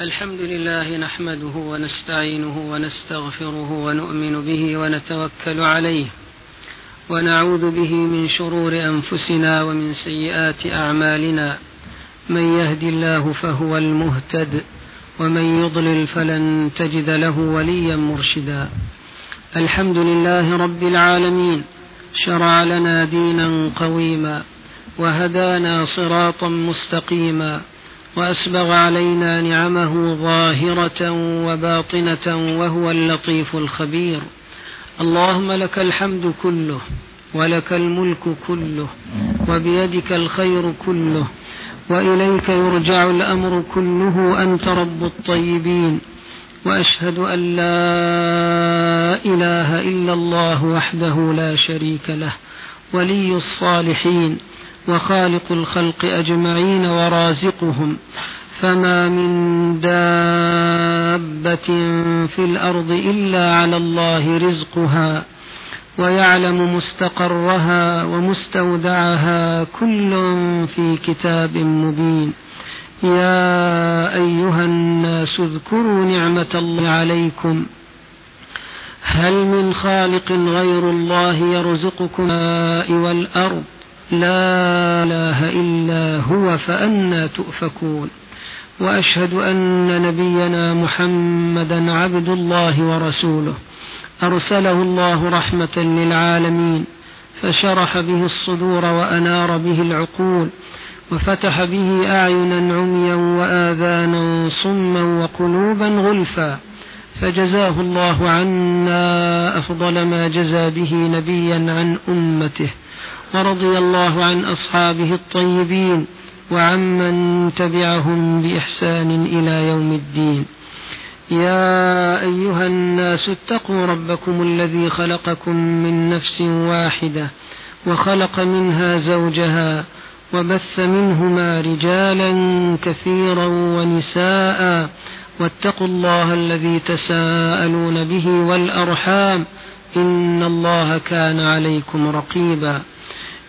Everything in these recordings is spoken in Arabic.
الحمد لله نحمده ونستعينه ونستغفره ونؤمن به ونتوكل عليه ونعوذ به من شرور أنفسنا ومن سيئات أعمالنا من يهد الله فهو المهتد ومن يضلل فلن تجد له وليا مرشدا الحمد لله رب العالمين شرع لنا دينا قويما وهدانا صراطا مستقيما وأسبغ علينا نعمه ظاهرة وباطنة وهو اللطيف الخبير. اللهم لك الحمد كله ولك الملك كله وبيدك الخير كله وإليك يرجع الأمر كله. أنت رب الطيبين. وأشهد أن لا إله إلا الله وحده لا شريك له. ولي الصالحين. وخالق الخلق أجمعين ورازقهم فما من دابة في الأرض إلا على الله رزقها ويعلم مستقرها ومستودعها كل في كتاب مبين. يا أيها الناس اذكروا نعمة الله عليكم. هل من خالق غير الله يرزقكم والأرض؟ لا إله إلا هو فانى تؤفكون. وأشهد أن نبينا محمدا عبد الله ورسوله. أرسله الله رحمة للعالمين. فشرح به الصدور وأنار به العقول. وفتح به اعينا عميا واذانا صما وقلوبا غلفا. فجزاه الله عنا أفضل ما جزى به نبيا عن أمته. ورضي الله عن أصحابه الطيبين وعمن تبعهم بإحسان إلى يوم الدين. يا أيها الناس اتقوا ربكم الذي خلقكم من نفس واحدة وخلق منها زوجها وبث منهما رجالا كثيرا ونساء واتقوا الله الذي تساءلون به والأرحام إن الله كان عليكم رقيبا.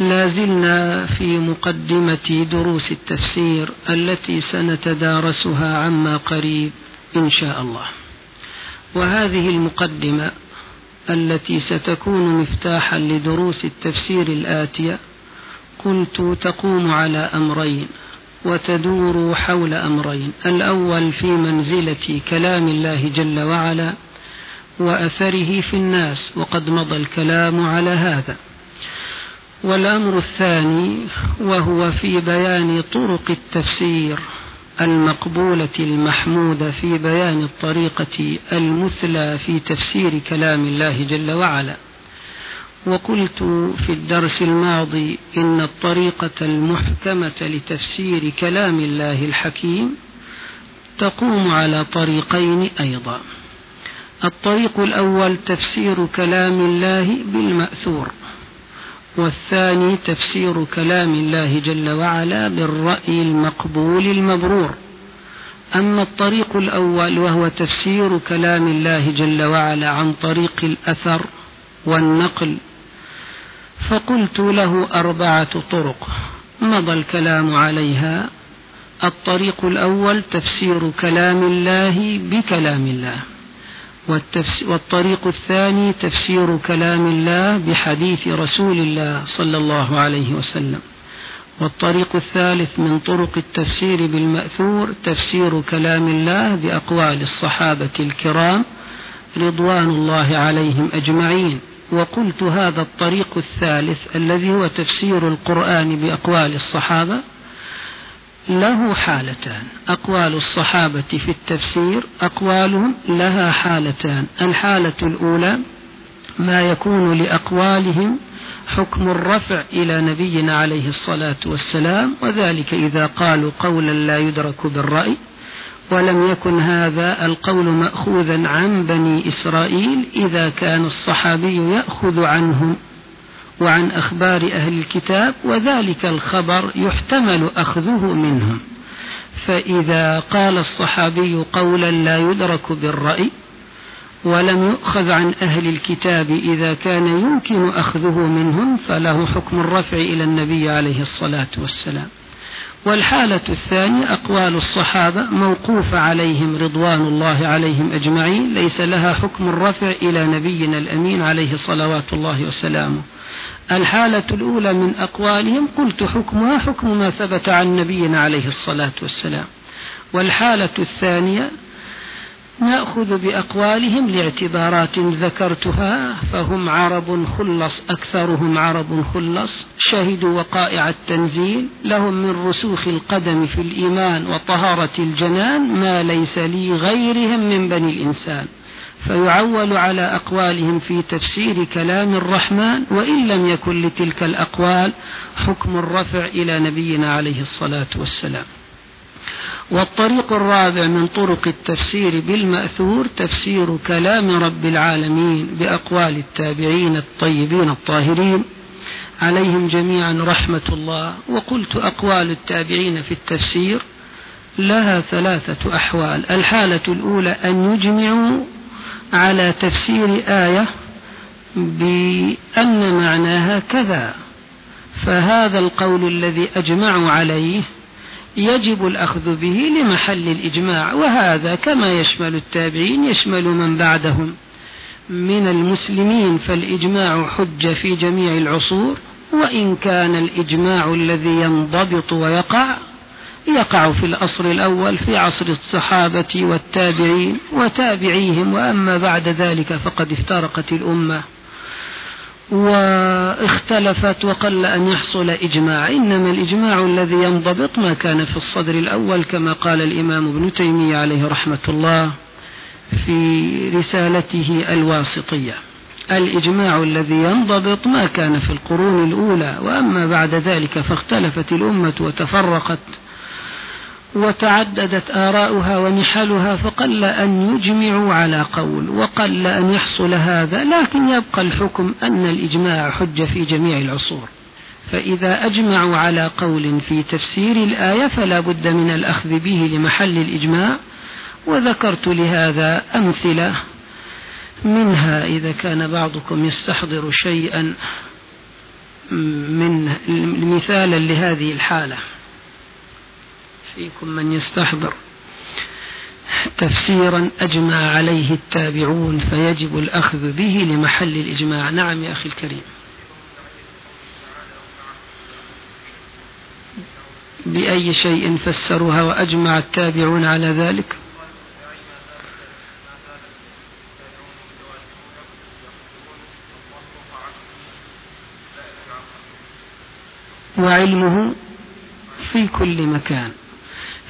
لا زلنا في مقدمة دروس التفسير التي سنتدارسها عما قريب إن شاء الله. وهذه المقدمة التي ستكون مفتاحا لدروس التفسير الآتية قلت تقوم على أمرين وتدور حول أمرين. الأول في منزلة كلام الله جل وعلا وأثره في الناس وقد مضى الكلام على هذا. والأمر الثاني وهو في بيان طرق التفسير المقبولة المحمودة في بيان الطريقة المثلى في تفسير كلام الله جل وعلا. وقلت في الدرس الماضي إن الطريقة المحكمة لتفسير كلام الله الحكيم تقوم على طريقين أيضا. الطريق الأول تفسير كلام الله بالمأثور. والثاني تفسير كلام الله جل وعلا بالرأي المقبول المبرور. أما الطريق الأول وهو تفسير كلام الله جل وعلا عن طريق الأثر والنقل فقلت له أربعة طرق مضى الكلام عليها. الطريق الأول تفسير كلام الله بكلام الله. والطريق الثاني تفسير كلام الله بحديث رسول الله صلى الله عليه وسلم. والطريق الثالث من طرق التفسير بالمأثور تفسير كلام الله بأقوال الصحابة الكرام رضوان الله عليهم أجمعين. وقلت هذا الطريق الثالث الذي هو تفسير القرآن بأقوال الصحابة له حالتان. أقوال الصحابة في التفسير أقوالهم لها حالتان. الحالة الأولى ما يكون لأقوالهم حكم الرفع إلى نبينا عليه الصلاة والسلام وذلك إذا قالوا قولا لا يدرك بالرأي ولم يكن هذا القول مأخوذا عن بني إسرائيل إذا كان الصحابي يأخذ عنهم. وعن أخبار أهل الكتاب وذلك الخبر يحتمل أخذه منهم. فإذا قال الصحابي قولا لا يدرك بالرأي ولم يؤخذ عن أهل الكتاب إذا كان يمكن أخذه منهم فله حكم الرفع إلى النبي عليه الصلاة والسلام. والحالة الثانية أقوال الصحابة موقوفة عليهم رضوان الله عليهم أجمعين ليس لها حكم الرفع إلى نبينا الأمين عليه صلوات الله وسلامه. الحالة الأولى من أقوالهم قلت حكمها حكم ما ثبت عن نبينا عليه الصلاة والسلام. والحالة الثانية نأخذ بأقوالهم لاعتبارات ذكرتها فهم عرب خلص أكثرهم عرب خلص شهدوا وقائع التنزيل لهم من رسوخ القدم في الإيمان وطهارة الجنان ما ليس لغيرهم من بني الإنسان. فيعول على أقوالهم في تفسير كلام الرحمن وإن لم يكن لتلك الأقوال حكم الرفع إلى نبينا عليه الصلاة والسلام. والطريق الرابع من طرق التفسير بالمأثور تفسير كلام رب العالمين بأقوال التابعين الطيبين الطاهرين. عليهم جميعا رحمة الله. وقلت أقوال التابعين في التفسير لها ثلاثة أحوال. الحالة الأولى أن يجمعوا على تفسير آية بأن معناها كذا. فهذا القول الذي أجمعوا عليه يجب الأخذ به لمحل الإجماع وهذا كما يشمل التابعين يشمل من بعدهم. من المسلمين فالإجماع حجة في جميع العصور وإن كان الإجماع الذي ينضبط ويقع يقع في الأصل الأول في عصر الصحابة والتابعين وتابعيهم وأما بعد ذلك فقد افترقت الأمة واختلفت وقل أن يحصل إجماع. إنما الإجماع الذي ينضبط ما كان في الصدر الأول كما قال الإمام ابن تيمية عليه رحمة الله في رسالته الواسطية. الإجماع الذي ينضبط ما كان في القرون الأولى وأما بعد ذلك فاختلفت الأمة وتفرقت وتعددت آراؤها ونحلها فقل أن يجمعوا على قول وقل أن يحصل هذا لكن يبقى الحكم أن الإجماع حجة في جميع العصور. فإذا أجمعوا على قول في تفسير الآية فلا بد من الأخذ به لمحل الإجماع. وذكرت لهذا أمثلة منها إذا كان بعضكم يستحضر شيئا من مثالا لهذه الحالة. فيكم من يستحضر. تفسيرا أجمع عليه التابعون فيجب الأخذ به لمحل الإجماع. نعم يا أخي الكريم. بأي شيء فسروها وأجمع التابعون على ذلك؟ وعلمه في كل مكان.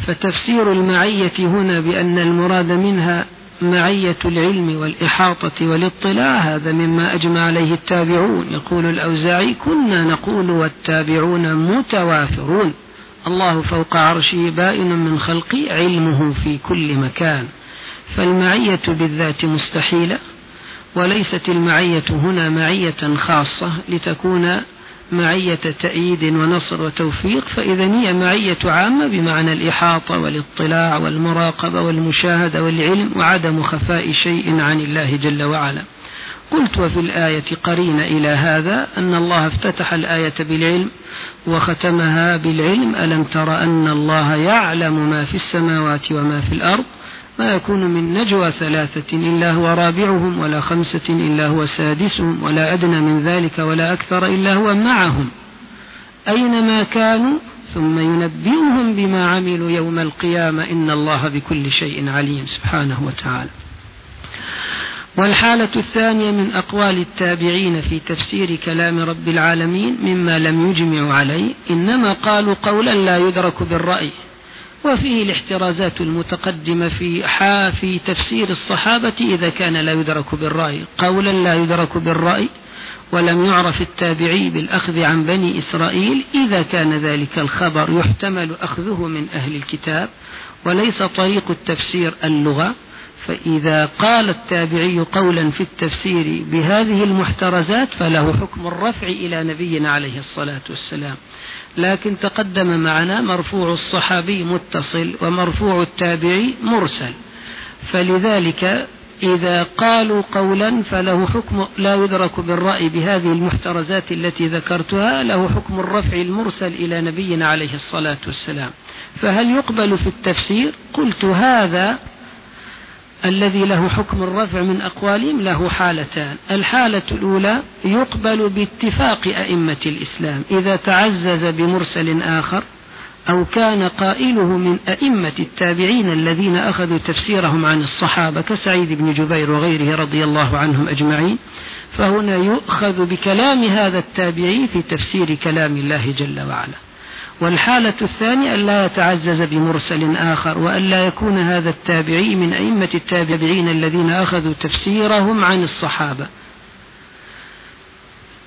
فتفسير المعية هنا بأن المراد منها معية العلم والإحاطة والاطلاع هذا مما أجمع عليه التابعون. يقول الأوزاعي كنا نقول والتابعون متوافرون. الله فوق عرشه بائن من خلقه علمه في كل مكان. فالمعية بالذات مستحيلة وليست المعية هنا معية خاصة لتكون معية تأييد ونصر وتوفيق فإذا هي معية عامة بمعنى الإحاطة والاطلاع والمراقبة والمشاهدة والعلم وعدم خفاء شيء عن الله جل وعلا. قلت وفي الآية قرين إلى هذا أن الله افتتح الآية بالعلم وختمها بالعلم. ألم تر أن الله يعلم ما في السماوات وما في الأرض؟ ما يكون من نجوى ثلاثة إلا هو رابعهم ولا خمسة إلا هو سادسهم ولا أدنى من ذلك ولا أكثر إلا هو معهم. أينما كانوا ثم ينبئهم بما عملوا يوم القيامة إن الله بكل شيء عليم سبحانه وتعالى. والحالة الثانية من أقوال التابعين في تفسير كلام رب العالمين مما لم يجمعوا عليه إنما قالوا قولا لا يدرك بالرأي. وفيه الاحترازات المتقدمة في في تفسير الصحابة إذا كان لا يدرك بالرأي. قولا لا يدرك بالرأي ولم يعرف التابعي بالأخذ عن بني إسرائيل. إذا كان ذلك الخبر يحتمل أخذه من أهل الكتاب وليس طريق التفسير اللغة. فإذا قال التابعي قولا في التفسير بهذه المحترزات فله حكم الرفع إلى نبينا عليه الصلاة والسلام. لكن تقدم معنا مرفوع الصحابي متصل ومرفوع التابعي مرسل. فلذلك إذا قالوا قولا فله حكم لا يدرك بالرأي بهذه المحترزات التي ذكرتها له حكم الرفع المرسل إلى نبينا عليه الصلاة والسلام. فهل يقبل في التفسير؟ قلت هذا الذي له حكم الرفع من أقوالهم له حالتان. الحالة الأولى يقبل باتفاق أئمة الإسلام. إذا تعزز بمرسل آخر أو كان قائله من أئمة التابعين الذين أخذوا تفسيرهم عن الصحابة كسعيد بن جبير وغيره رضي الله عنهم أجمعين فهنا يؤخذ بكلام هذا التابعي في تفسير كلام الله جل وعلا. والحالة الثانية أن لا يتعزز بمرسل آخر وأن لا يكون هذا التابعي من أئمة التابعين الذين أخذوا تفسيرهم عن الصحابة.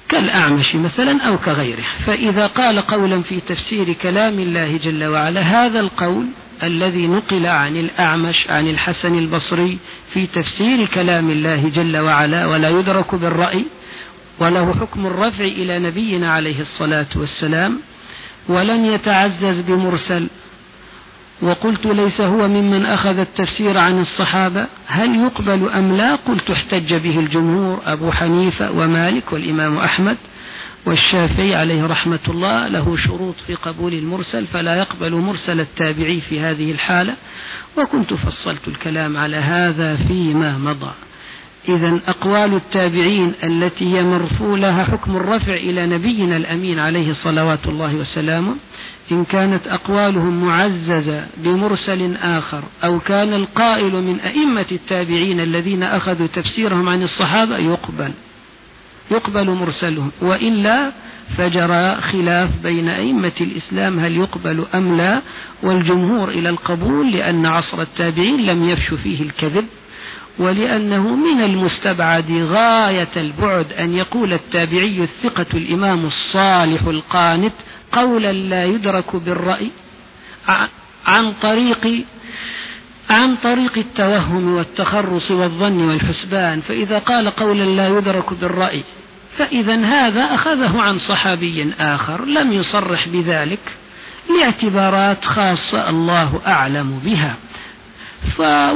كالأعمش مثلا أو كغيره. فإذا قال قولا في تفسير كلام الله جل وعلا هذا القول الذي نقل عن الأعمش عن الحسن البصري في تفسير كلام الله جل وعلا ولا يدرك بالرأي وله حكم الرفع إلى نبينا عليه الصلاة والسلام ولم يتعزز بمرسل. وقلت ليس هو ممن أخذ التفسير عن الصحابة هل يقبل أم لا؟ قلت احتج به الجمهور أبو حنيفة ومالك والإمام أحمد والشافعي عليه رحمة الله. له شروط في قبول المرسل فلا يقبل مرسل التابعي في هذه الحالة. وكنت فصلت الكلام على هذا فيما مضى. إذا أقوال التابعين التي هي مرفوع لها حكم الرفع إلى نبينا الأمين عليه صلوات الله وسلامه إن كانت أقوالهم معززة بمرسل آخر أو كان القائل من أئمة التابعين الذين أخذوا تفسيرهم عن الصحابة يقبل يقبل مرسلهم وإلا فجرى خلاف بين أئمة الإسلام هل يقبل أم لا والجمهور إلى القبول لأن عصر التابعين لم يفش فيه الكذب. ولأنه من المستبعد غاية البعد أن يقول التابعي الثقة الإمام الصالح القانت قولا لا يدرك بالرأي عن طريق عن طريق التوهم والتخرص والظن والحسبان. فإذا قال قولا لا يدرك بالرأي فإذا هذا أخذه عن صحابي آخر لم يصرح بذلك لاعتبارات خاصة الله أعلم بها.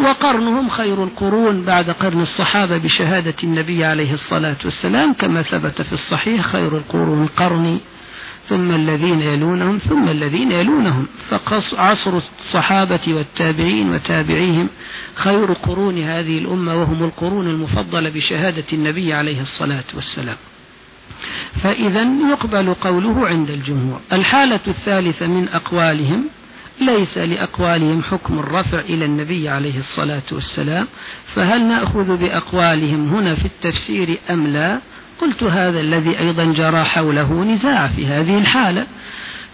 وقرنهم خير القرون بعد قرن الصحابة بشهادة النبي عليه الصلاة والسلام كما ثبت في الصحيح خير القرون قرني ثم الذين يلونهم ثم الذين يلونهم. فعصر الصحابة والتابعين وتابعيهم خير قرون هذه الأمة وهم القرون المفضلة بشهادة النبي عليه الصلاة والسلام. فإذا يقبل قوله عند الجمهور. الحالة الثالثة من أقوالهم ليس لأقوالهم حكم الرفع إلى النبي عليه الصلاة والسلام فهل نأخذ بأقوالهم هنا في التفسير أم لا؟ قلت هذا الذي أيضا جرى حوله نزاع في هذه الحالة.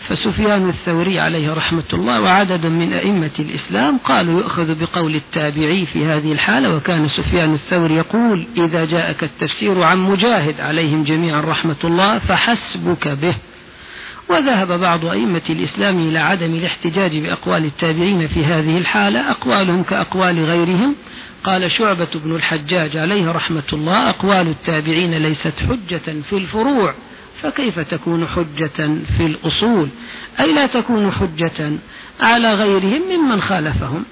فسفيان الثوري عليه رحمة الله وعدد من أئمة الإسلام قالوا يؤخذ بقول التابعي في هذه الحالة وكان سفيان الثوري يقول إذا جاءك التفسير عن مجاهد عليهم جميعا رحمة الله فحسبك به. وذهب بعض أئمة الإسلام إلى عدم الاحتجاج بأقوال التابعين في هذه الحالة أقوالهم كأقوال غيرهم. قال شعبة بن الحجاج عليه رحمة الله أقوال التابعين ليست حجة في الفروع فكيف تكون حجة في الأصول؟ أي لا تكون حجة على غيرهم ممن خالفهم.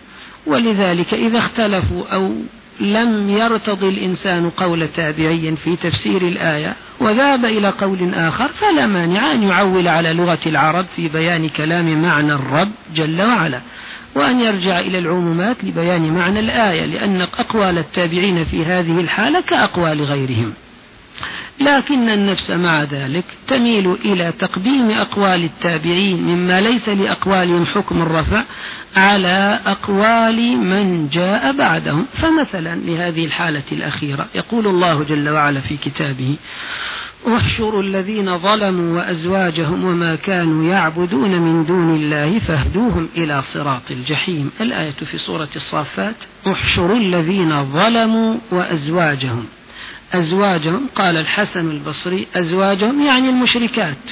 ولذلك إذا اختلفوا أو لم يرتضي الإنسان قول تابعي في تفسير الآية وذهب إلى قول آخر فلا مانع أن يعول على لغة العرب في بيان كلام معنى الرب جل وعلا وأن يرجع إلى العمومات لبيان معنى الآية لأن أقوال التابعين في هذه الحالة كأقوال غيرهم. لكن النفس مع ذلك تميل إلى تقديم أقوال التابعين مما ليس لأقوالهم حكم الرفع على أقوال من جاء بعدهم. فمثلا لهذه الحالة الأخيرة يقول الله جل وعلا في كتابه احشروا الذين ظلموا وأزواجهم وما كانوا يعبدون من دون الله فاهدوهم إلى صراط الجحيم. الآية في سورة الصافات احشروا الذين ظلموا وأزواجهم. أزواجهم قال الحسن البصري أزواجهم يعني المشركات.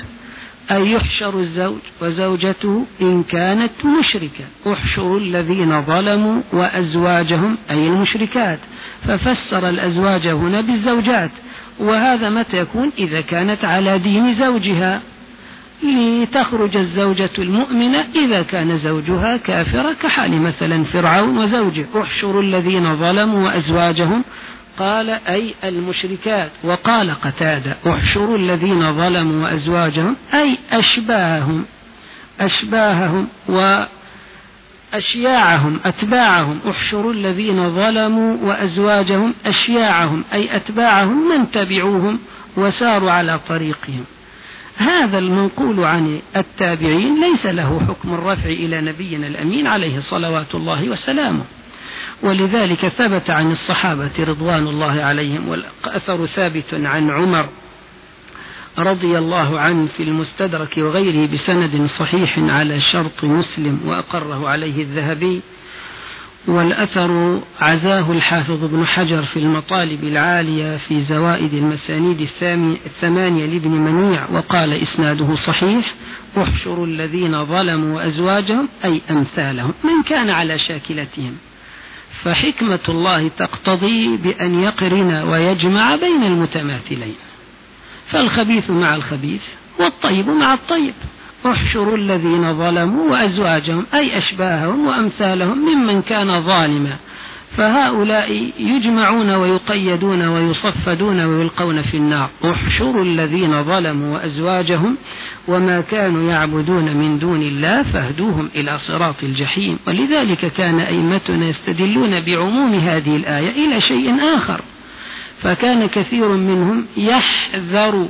أي يحشر الزوج وزوجته إن كانت مشركة. احشروا الذين ظلموا وأزواجهم أي المشركات. ففسر الأزواج هنا بالزوجات. وهذا متى يكون؟ إذا كانت على دين زوجها. لتخرج الزوجة المؤمنة إذا كان زوجها كافرا كحال مثلا فرعون وزوجه. احشروا الذين ظلموا وأزواجهم قال أي المشركات. وقال قتادة احشروا الذين ظلموا وأزواجهم أي أشباههم أشباههم وأشياعهم أتباعهم. احشروا الذين ظلموا وأزواجهم أشياعهم أي أتباعهم من تبعوهم وساروا على طريقهم. هذا المنقول عن التابعين ليس له حكم الرفع إلى نبينا الأمين عليه صلوات الله وسلامه. ولذلك ثبت عن الصحابة رضوان الله عليهم والأثر ثابت عن عمر رضي الله عنه في المستدرك وغيره بسند صحيح على شرط مسلم وأقره عليه الذهبي والأثر عزاه الحافظ ابن حجر في المطالب العالية في زوائد المسانيد الثمانية لابن منيع وقال إسناده صحيح احشروا الذين ظلموا أزواجهم أي أمثالهم من كان على شاكلتهم؟ فحكمة الله تقتضي بأن يقرن ويجمع بين المتماثلين. فالخبيث مع الخبيث والطيب مع الطيب. احشروا الذين ظلموا وأزواجهم أي أشباههم وأمثالهم ممن كان ظالما. فهؤلاء يجمعون ويقيدون ويصفدون ويلقون في النار. احشروا الذين ظلموا وأزواجهم وما كانوا يعبدون من دون الله فاهدوهم إلى صراط الجحيم. ولذلك كان أئمتنا يستدلون بعموم هذه الآية إلى شيء آخر. فكان كثير منهم يحذر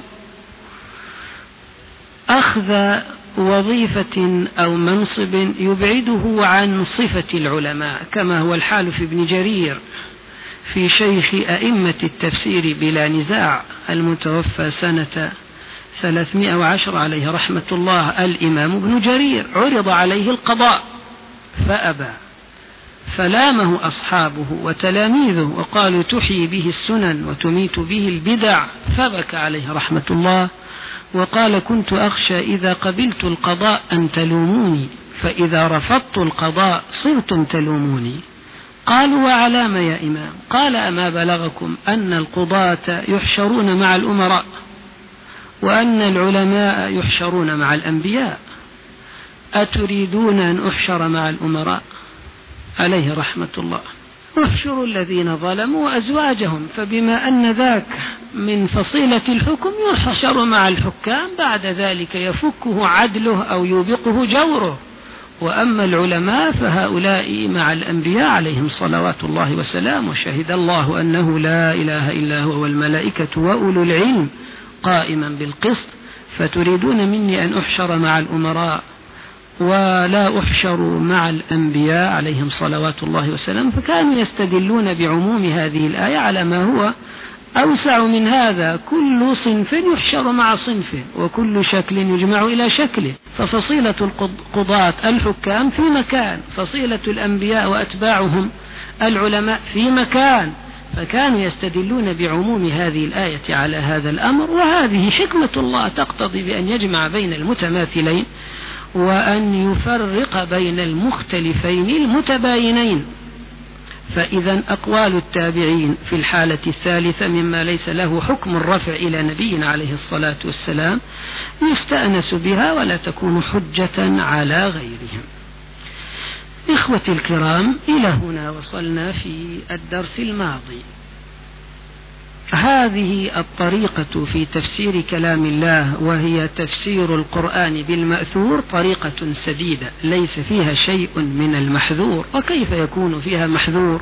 أخذ وظيفة أو منصب يبعده عن صفة العلماء كما هو الحال في ابن جرير في شيخ أئمة التفسير بلا نزاع المتوفى سنة ثلاثمائة وعشر عليه رحمة الله الإمام ابن جرير عرض عليه القضاء فأبى فلامه أصحابه وتلاميذه وقالوا تحيي به السنن وتميت به البدع فبكى عليه رحمة الله وقال كنت أخشى إذا قبلت القضاء أن تلوموني فإذا رفضت القضاء صرتم تلوموني. قالوا وعلام يا إمام؟ قال أما بلغكم أن القضاة يحشرون مع الأمراء. وأن العلماء يحشرون مع الأنبياء. أتريدون أن أحشر مع الأمراء؟ عليه رحمة الله. احشروا الذين ظلموا وأزواجهم فبما أن ذاك من فصيلة الحكم يحشر مع الحكام بعد ذلك يفكه عدله أو يوبقه جوره. وأما العلماء فهؤلاء مع الأنبياء عليهم صلوات الله وسلامه وشهد الله أنه لا إله إلا هو والملائكة وأولو العلم. قائما بالقسط فتريدون مني أن أحشر مع الأمراء ولا أحشر مع الأنبياء عليهم صلوات الله وسلم فكانوا يستدلون بعموم هذه الآية على ما هو أوسع من هذا. كل صنف يحشر مع صنفه وكل شكل يجمع إلى شكله. ففصيلة القضاة الحكام في مكان فصيلة الأنبياء وأتباعهم العلماء في مكان. فكانوا يستدلون بعموم هذه الآية على هذا الأمر وهذه حكمة الله تقتضي بأن يجمع بين المتماثلين وأن يفرق بين المختلفين المتباينين. فإذا أقوال التابعين في الحالة الثالثة مما ليس له حكم الرفع إلى نبينا عليه الصلاة والسلام يستأنس بها ولا تكون حجة على غيرهم. إخوتي الكرام إلى هنا وصلنا في الدرس الماضي. هذه الطريقة في تفسير كلام الله وهي تفسير القرآن بالمأثور طريقة سديدة ليس فيها شيء من المحذور وكيف يكون فيها محذور؟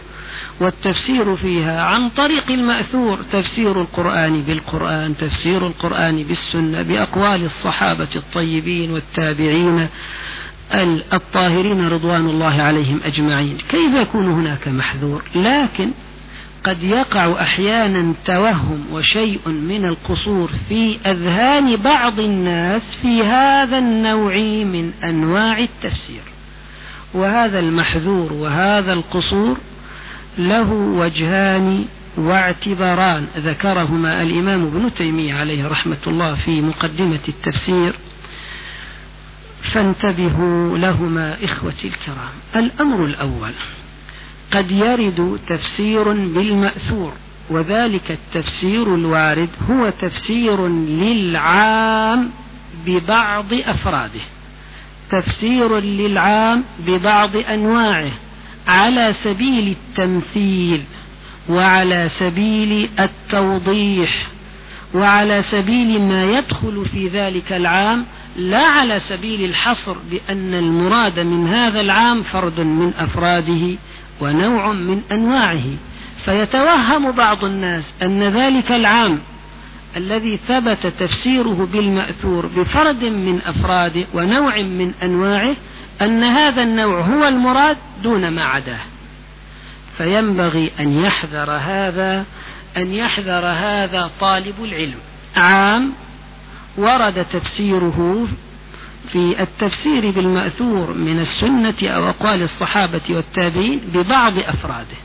والتفسير فيها عن طريق المأثور تفسير القرآن بالقرآن تفسير القرآن بالسنة بأقوال الصحابة الطيبين والتابعين. الطاهرين رضوان الله عليهم أجمعين. كيف يكون هناك محذور؟ لكن قد يقع أحيانا توهم وشيء من القصور في أذهان بعض الناس في هذا النوع من أنواع التفسير. وهذا المحذور وهذا القصور له وجهان واعتباران. ذكرهما الإمام ابن تيمية عليه رحمة الله في مقدمة التفسير. فانتبهوا لهما إخوتي الكرام. الأمر الأول قد يرد تفسير بالمأثور وذلك التفسير الوارد هو تفسير للعام ببعض أفراده. تفسير للعام ببعض أنواعه على سبيل التمثيل وعلى سبيل التوضيح وعلى سبيل ما يدخل في ذلك العام لا على سبيل الحصر بأن المراد من هذا العام فرد من أفراده ونوع من أنواعه. فيتوهم بعض الناس أن ذلك العام الذي ثبت تفسيره بالمأثور بفرد من أفراده ونوع من أنواعه أن هذا النوع هو المراد دون ما عداه. فينبغي أن يحذر هذا أن يحذر هذا طالب العلم. عام ورد تفسيره في التفسير بالمأثور من السنة أو أقوال الصحابة والتابعين ببعض أفراده.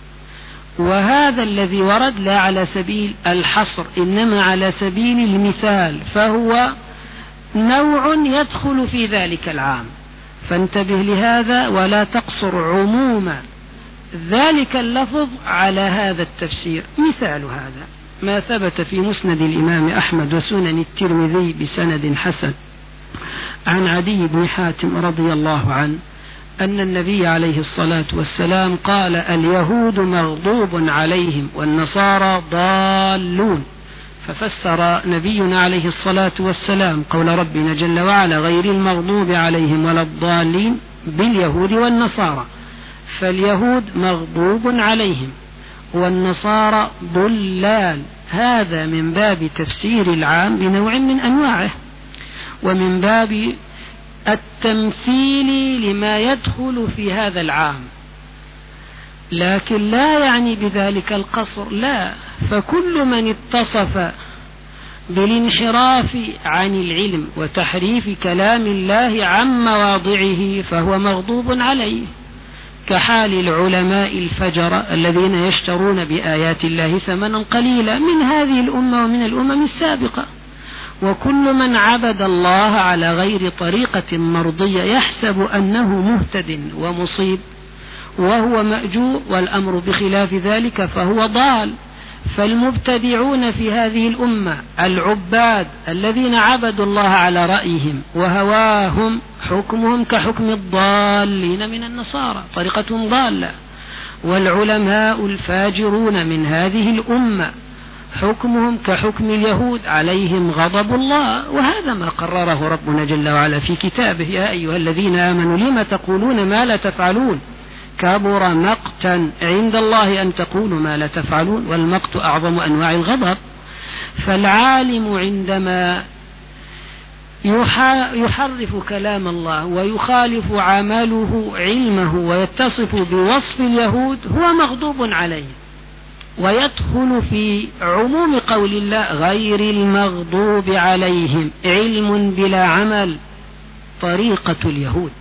وهذا الذي ورد لا على سبيل الحصر إنما على سبيل المثال فهو نوع يدخل في ذلك العام. فانتبه لهذا ولا تقصر عموم ذلك اللفظ على هذا التفسير. مثال هذا. ما ثبت في مسند الإمام أحمد وسنن الترمذي بسند حسن. عن عدي بن حاتم رضي الله عنه أن النبي عليه الصلاة والسلام قال اليهود مغضوب عليهم والنصارى ضالون ففسر نبينا عليه الصلاة والسلام قول ربنا جل وعلا غير المغضوب عليهم ولا الضالين باليهود والنصارى فاليهود مغضوب عليهم والنصارى ضلال. هذا من باب تفسير العام بنوع من أنواعه ومن باب التمثيل لما يدخل في هذا العام. لكن لا يعني بذلك القصر لا. فكل من اتصف بالانحراف عن العلم وتحريف كلام الله عن مواضعه فهو مغضوب عليه. كحال العلماء الفجر الذين يشترون بآيات الله ثمنا قليلا من هذه الأمة ومن الأمم السابقة. وكل من عبد الله على غير طريقة مرضية يحسب أنه مهتد ومصيب وهو مأجور والأمر بخلاف ذلك فهو ضال. فالمبتدعون في هذه الأمة العباد الذين عبدوا الله على رأيهم وهواهم حكمهم كحكم الضالين من النصارى طريقتهم ضالة. والعلماء الفاجرون من هذه الأمة حكمهم كحكم اليهود عليهم غضب الله. وهذا ما قرره ربنا جل وعلا في كتابه يا أيها الذين آمنوا لم تقولون ما لا تفعلون؟ كبر مقتا عند الله أن تقولوا ما لا تفعلون والمقت أعظم أنواع الغضب. فالعالم عندما يحرف كلام الله ويخالف عمله علمه ويتصف بوصف اليهود هو مغضوب عليه ويدخل في عموم قول الله غير المغضوب عليهم علم بلا عمل طريقة اليهود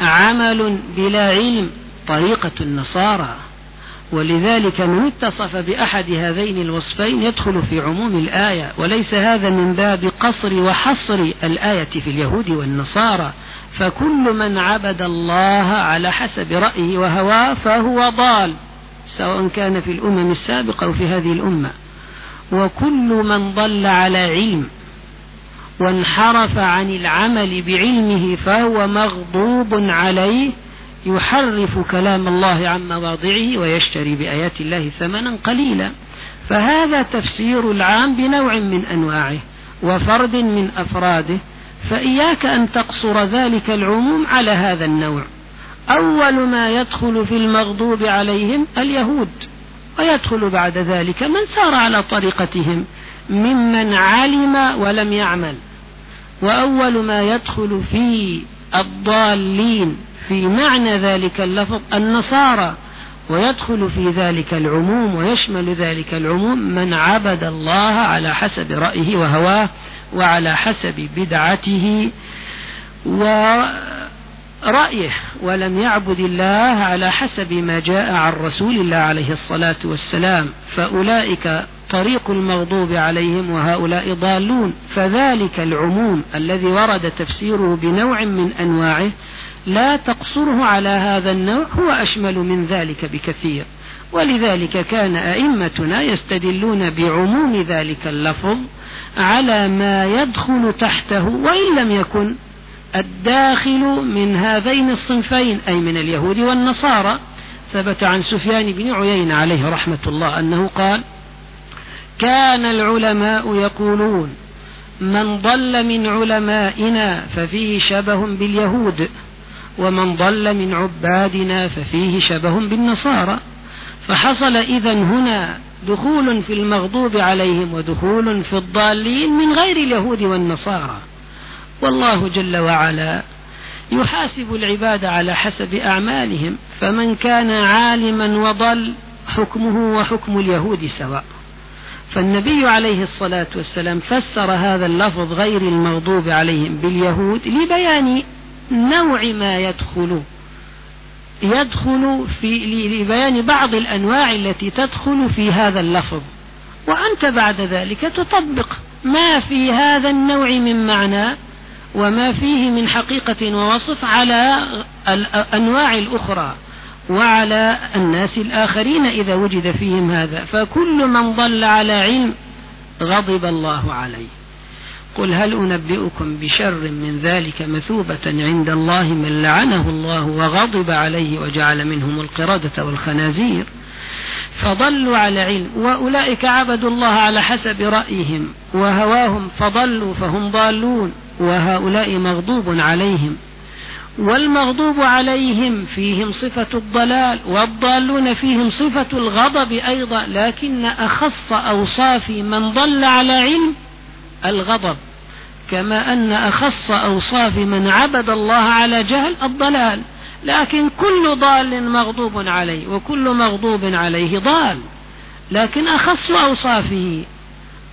عمل بلا علم طريقة النصارى ولذلك من اتصف بأحد هذين الوصفين يدخل في عموم الآية وليس هذا من باب قصر وحصر الآية في اليهود والنصارى. فكل من عبد الله على حسب رأيه وهواه فهو ضال سواء كان في الأمم السابقة أو في هذه الأمة. وكل من ضل على علم وانحرف عن العمل بعلمه فهو مغضوب عليه يحرف كلام الله عن مواضعه ويشتري بآيات الله ثمنا قليلا. فهذا تفسير العام بنوع من أنواعه وفرد من أفراده. فإياك أن تقصر ذلك العموم على هذا النوع. أول ما يدخل في المغضوب عليهم اليهود ويدخل بعد ذلك من سار على طريقتهم ممن علم ولم يعمل. وأول ما يدخل في الضالين في معنى ذلك اللفظ النصارى ويدخل في ذلك العموم ويشمل ذلك العموم من عبد الله على حسب رأيه وهواه وعلى حسب بدعته و رأيه ولم يعبد الله على حسب ما جاء عن رسول الله عليه الصلاة والسلام. فأولئك طريق المغضوب عليهم وهؤلاء ضالون. فذلك العموم الذي ورد تفسيره بنوع من أنواعه لا تقصره على هذا النوع هو أشمل من ذلك بكثير. ولذلك كان أئمتنا يستدلون بعموم ذلك اللفظ على ما يدخل تحته وإن لم يكن الداخل من هذين الصنفين أي من اليهود والنصارى. ثبت عن سفيان بن عيين عليه رحمة الله أنه قال كان العلماء يقولون من ضل من علمائنا ففيه شبه باليهود ومن ضل من عبادنا ففيه شبه بالنصارى. فحصل إذا هنا دخول في المغضوب عليهم ودخول في الضالين من غير اليهود والنصارى. والله جل وعلا يحاسب العباد على حسب أعمالهم فمن كان عالما وضل حكمه وحكم اليهود سواء. فالنبي عليه الصلاة والسلام فسر هذا اللفظ غير المغضوب عليهم باليهود لبيان نوع ما يدخل يدخل في لبيان بعض الأنواع التي تدخل في هذا اللفظ. وأنت بعد ذلك تطبق ما في هذا النوع من معنى وما فيه من حقيقة ووصف على الأنواع الأخرى وعلى الناس الآخرين إذا وجد فيهم هذا. فكل من ضل على علم غضب الله عليه. قل هل أنبئكم بشر من ذلك مثوبة عند الله من لعنه الله وغضب عليه وجعل منهم القردة والخنازير؟ فضلوا على علم وأولئك عبدوا الله على حسب رأيهم وهواهم فضلوا فهم ضالون وهؤلاء مغضوب عليهم. والمغضوب عليهم فيهم صفة الضلال والضالون فيهم صفة الغضب أيضا لكن أخص أوصاف من ضل على علم الغضب كما أن أخص أوصاف من عبد الله على جهل الضلال لكن كل ضال مغضوب عليه وكل مغضوب عليه ضال لكن أخص أوصافه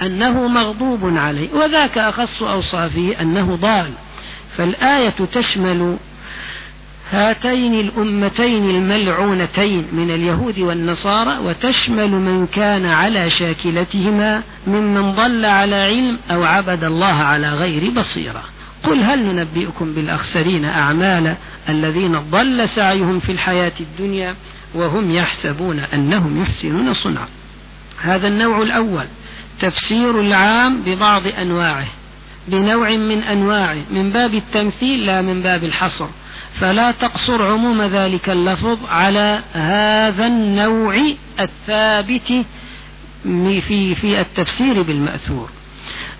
أنه مغضوب عليه وذاك أخص أوصافه أنه ضال. فالآية تشمل هاتين الأمتين الملعونتين من اليهود والنصارى وتشمل من كان على شاكلتهما ممن ضل على علم أو عبد الله على غير بصيرة. قل هل ننبئكم بالأخسرين أعمالا الذين ضل سعيهم في الحياة الدنيا وهم يحسبون أنهم يحسنون صنعا؟ هذا النوع الأول تفسير العام ببعض أنواعه بنوع من أنواعه من باب التمثيل لا من باب الحصر. فلا تقصر عموم ذلك اللفظ على هذا النوع الثابت في في التفسير بالمأثور.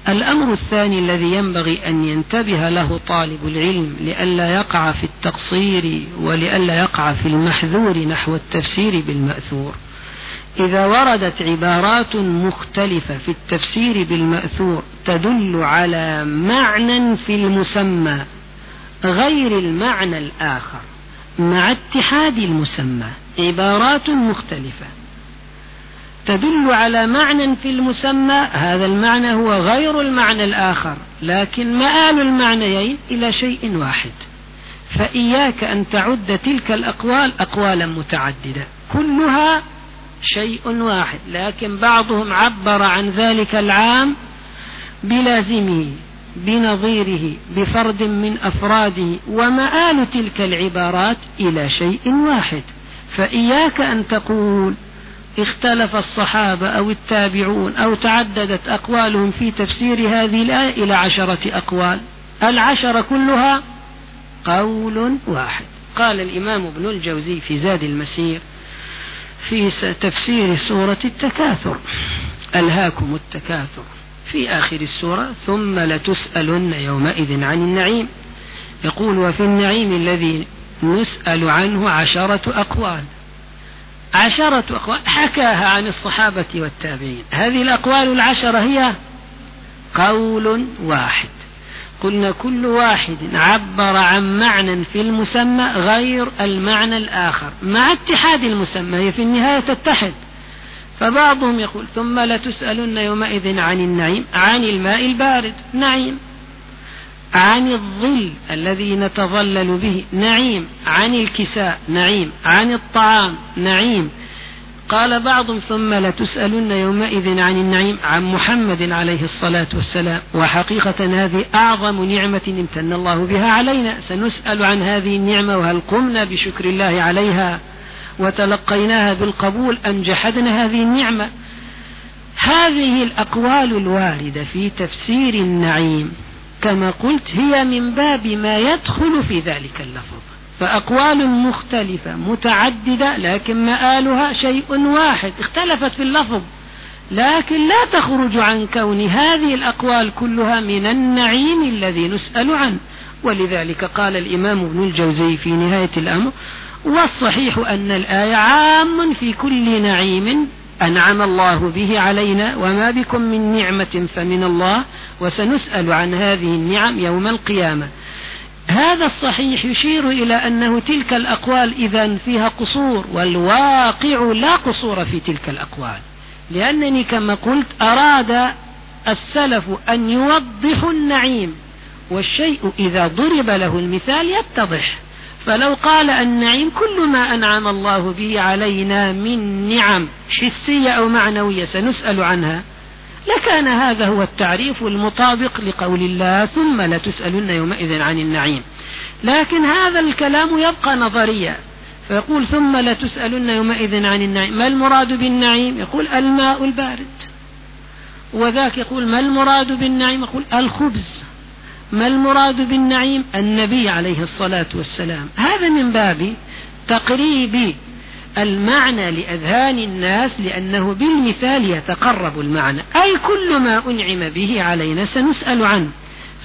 الأمر الثاني الذي ينبغي أن ينتبه له طالب العلم لئلا يقع في التقصير ولئلا يقع في المحذور نحو التفسير بالمأثور. إذا وردت عبارات مختلفة في التفسير بالمأثور تدل على معنى في المسمى. غير المعنى الآخر مع اتحاد المسمى عبارات مختلفة. تدل على معنى في المسمى هذا المعنى هو غير المعنى الآخر لكن مآل المعنيين إلى شيء واحد. فإياك أن تعد تلك الأقوال أقوالا متعددة. كلها شيء واحد لكن بعضهم عبر عن ذلك العام بلازمه. بنظيره بفرد من أفراده ومآل تلك العبارات إلى شيء واحد. فإياك أن تقول اختلف الصحابة أو التابعون أو تعددت أقوالهم في تفسير هذه الآية إلى عشرة أقوال. العشرة كلها قول واحد. قال الإمام ابن الجوزي في زاد المسير في تفسير سورة التكاثر. ألهاكم التكاثر. في آخر السورة ثم لتسألن يومئذ عن النعيم. يقول وفي النعيم الذي نسأل عنه عشرة أقوال. عشرة أقوال حكاها عن الصحابة والتابعين. هذه الأقوال العشرة هي قول واحد. قلنا كل واحد عبر عن معنى في المسمى غير المعنى الآخر. مع اتحاد المسمى هي في النهاية تتحد. فبعضهم يقول ثم لتسألن يومئذ عن النعيم عن الماء البارد نعيم. عن الظل الذي نتظلل به نعيم. عن الكساء نعيم. عن الطعام نعيم. قال بعض ثم لتسألن يومئذ عن النعيم عن محمد عليه الصلاة والسلام. وحقيقة هذه أعظم نعمة امتن الله بها علينا. سنسأل عن هذه النعمة وهل قمنا بشكر الله عليها؟ وتلقيناها بالقبول أم جحدنا هذه النعمة؟ هذه الأقوال الواردة في تفسير النعيم. كما قلت هي من باب ما يدخل في ذلك اللفظ. فأقوال مختلفة متعددة لكن مآلها شيء واحد. اختلفت في اللفظ. لكن لا تخرج عن كون هذه الأقوال كلها من النعيم الذي نسأل عنه. ولذلك قال الإمام ابن الجوزي في نهاية الأمر والصحيح أن الآية عام في كل نعيم أنعم الله به علينا وما بكم من نعمة فمن الله وسنسأل عن هذه النعم يوم القيامة. هذا الصحيح يشير إلى أنه تلك الأقوال إذا فيها قصور والواقع لا قصور في تلك الأقوال. لأنني كما قلت أراد السلف أن يوضحوا النعيم والشيء إذا ضرب له المثال يتضح. فلو قال النعيم كل ما أنعم الله به علينا من نعم حسية أو معنوية سنسأل عنها. لكان هذا هو التعريف المطابق لقول الله ثم لتسألن يومئذ عن النعيم. لكن هذا الكلام يبقى نظريا فيقول ثم لتسألن يومئذ عن النعيم. ما المراد بالنعيم؟ يقول الماء البارد. وذاك يقول ما المراد بالنعيم؟ يقول الخبز. ما المراد بالنعيم؟ النبي عليه الصلاة والسلام. هذا من باب تقريب المعنى لأذهان الناس لأنه بالمثال يتقرب المعنى. أي كل ما أنعم به علينا سنسأل عنه.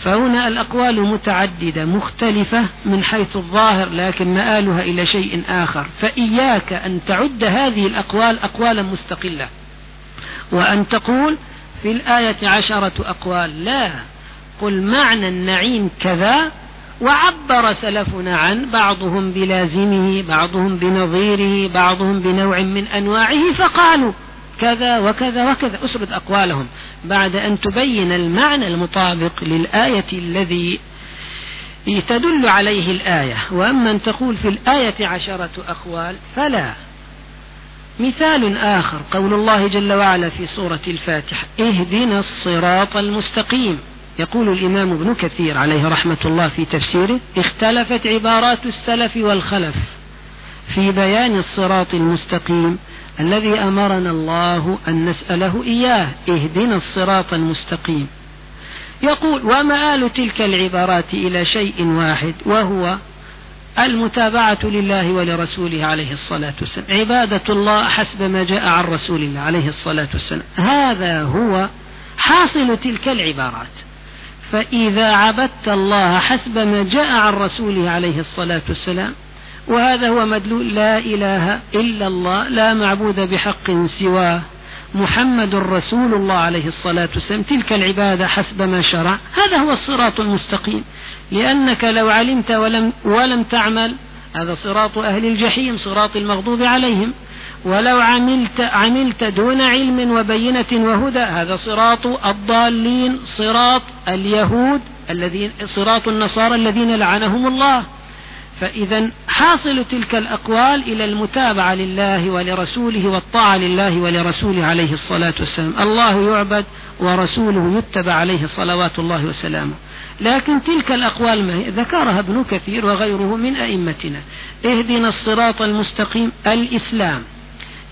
فهنا الأقوال متعددة مختلفة من حيث الظاهر لكن مآلها إلى شيء آخر. فإياك أن تعد هذه الأقوال أقوالا مستقلة. وأن تقول في الآية عشرة أقوال لا. قل معنى النعيم كذا وعبر سلفنا عن بعضهم بلازمه بعضهم بنظيره بعضهم بنوع من أنواعه فقالوا كذا وكذا وكذا أسرد أقوالهم. بعد أن تبين المعنى المطابق للآية الذي تدل عليه الآية وأما أن تقول في الآية عشرة أقوال فلا. مثال آخر قول الله جل وعلا في سورة الفاتحة اهدنا الصراط المستقيم. يقول الإمام ابن كثير عليه رحمة الله في تفسيره اختلفت عبارات السلف والخلف في بيان الصراط المستقيم الذي أمرنا الله أن نسأله إياه اهدنا الصراط المستقيم. يقول ومآل تلك العبارات إلى شيء واحد وهو المتابعة لله ولرسوله عليه الصلاة والسلام. عبادة الله حسب ما جاء عن رسول الله عليه الصلاة والسلام. هذا هو حاصل تلك العبارات. فإذا عبدت الله حسب ما جاء عن رسوله عليه الصلاة والسلام وهذا هو مدلول لا إله إلا الله لا معبود بحق سواه محمد رسول الله عليه الصلاة والسلام تلك العبادة حسب ما شرع هذا هو الصراط المستقيم. لأنك لو علمت ولم, ولم تعمل هذا صراط أهل الجحيم صراط المغضوب عليهم. ولو عملت عملت دون علم وبينة وهدى هذا صراط الضالين صراط اليهود الذين صراط النصارى الذين لعنهم الله. فإذا حاصل تلك الأقوال إلى المتابعة لله ولرسوله والطاعة لله ولرسوله عليه الصلاة والسلام. الله يعبد ورسوله يتبع عليه صلوات الله وسلامه. لكن تلك الأقوال ما هي؟ ذكرها ابن كثير وغيره من أئمتنا. اهدنا الصراط المستقيم الإسلام.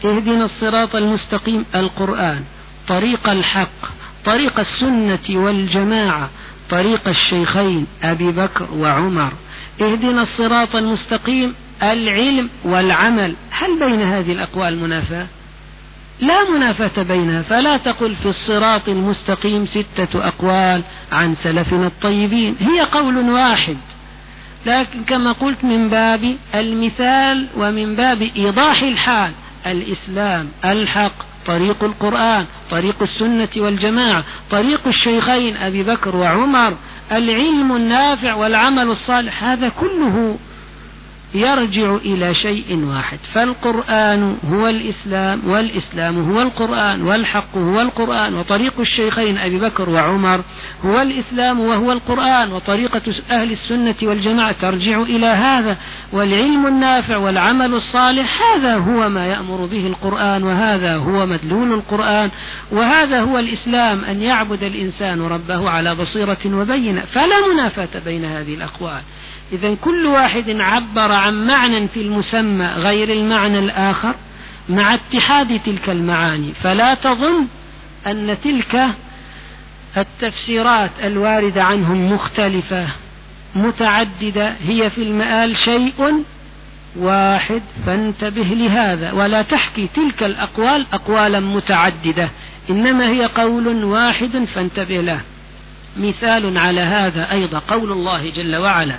اهدنا الصراط المستقيم. القرآن طريق الحق طريق السنة والجماعة طريق الشيخين أبي بكر وعمر. اهدنا الصراط المستقيم العلم والعمل. هل بين هذه الأقوال منافاة؟ لا منافاة بينها. فلا تقل في الصراط المستقيم ستة أقوال عن سلفنا الطيبين. هي قول واحد. لكن كما قلت من باب المثال ومن باب إيضاح الحال. الإسلام الحق طريق القرآن طريق السنة والجماعة طريق الشيخين أبي بكر وعمر العلم النافع والعمل الصالح هذا كله يرجع إلى شيء واحد. فالقرآن هو الإسلام والإسلام هو القرآن والحق هو القرآن وطريق الشيخين أبي بكر وعمر هو الإسلام وهو القرآن وطريقة أهل السنة والجماعة ترجع إلى هذا. والعلم النافع والعمل الصالح هذا هو ما يأمر به القرآن وهذا هو مدلول القرآن وهذا هو الإسلام أن يعبد الإنسان ربه على بصيرة وبينة. فلا منافاة بين هذه الأقوال. إذا كل واحد عبر عن معنى في المسمى غير المعنى الآخر مع اتحاد تلك المعاني. فلا تظن أن تلك التفسيرات الواردة عنهم مختلفة متعددة. هي في المآل شيء واحد. فانتبه لهذا. ولا تحكي تلك الأقوال أقوالا متعددة. إنما هي قول واحد فانتبه له. مثال على هذا أيضا قول الله جل وعلا.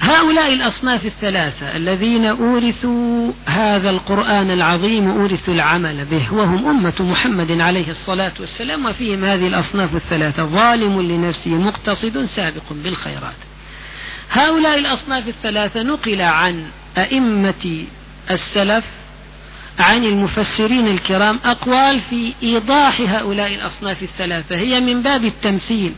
هؤلاء الأصناف الثلاثة الذين أورثوا هذا القرآن العظيم أورثوا العمل به وهم أمة محمد عليه الصلاة والسلام وفيهم هذه الأصناف الثلاثة ظالم لنفسه مقتصد سابق بالخيرات. هؤلاء الأصناف الثلاثة نقل عن أئمة السلف عن المفسرين الكرام أقوال في إيضاح هؤلاء الأصناف الثلاثة. هي من باب التمثيل.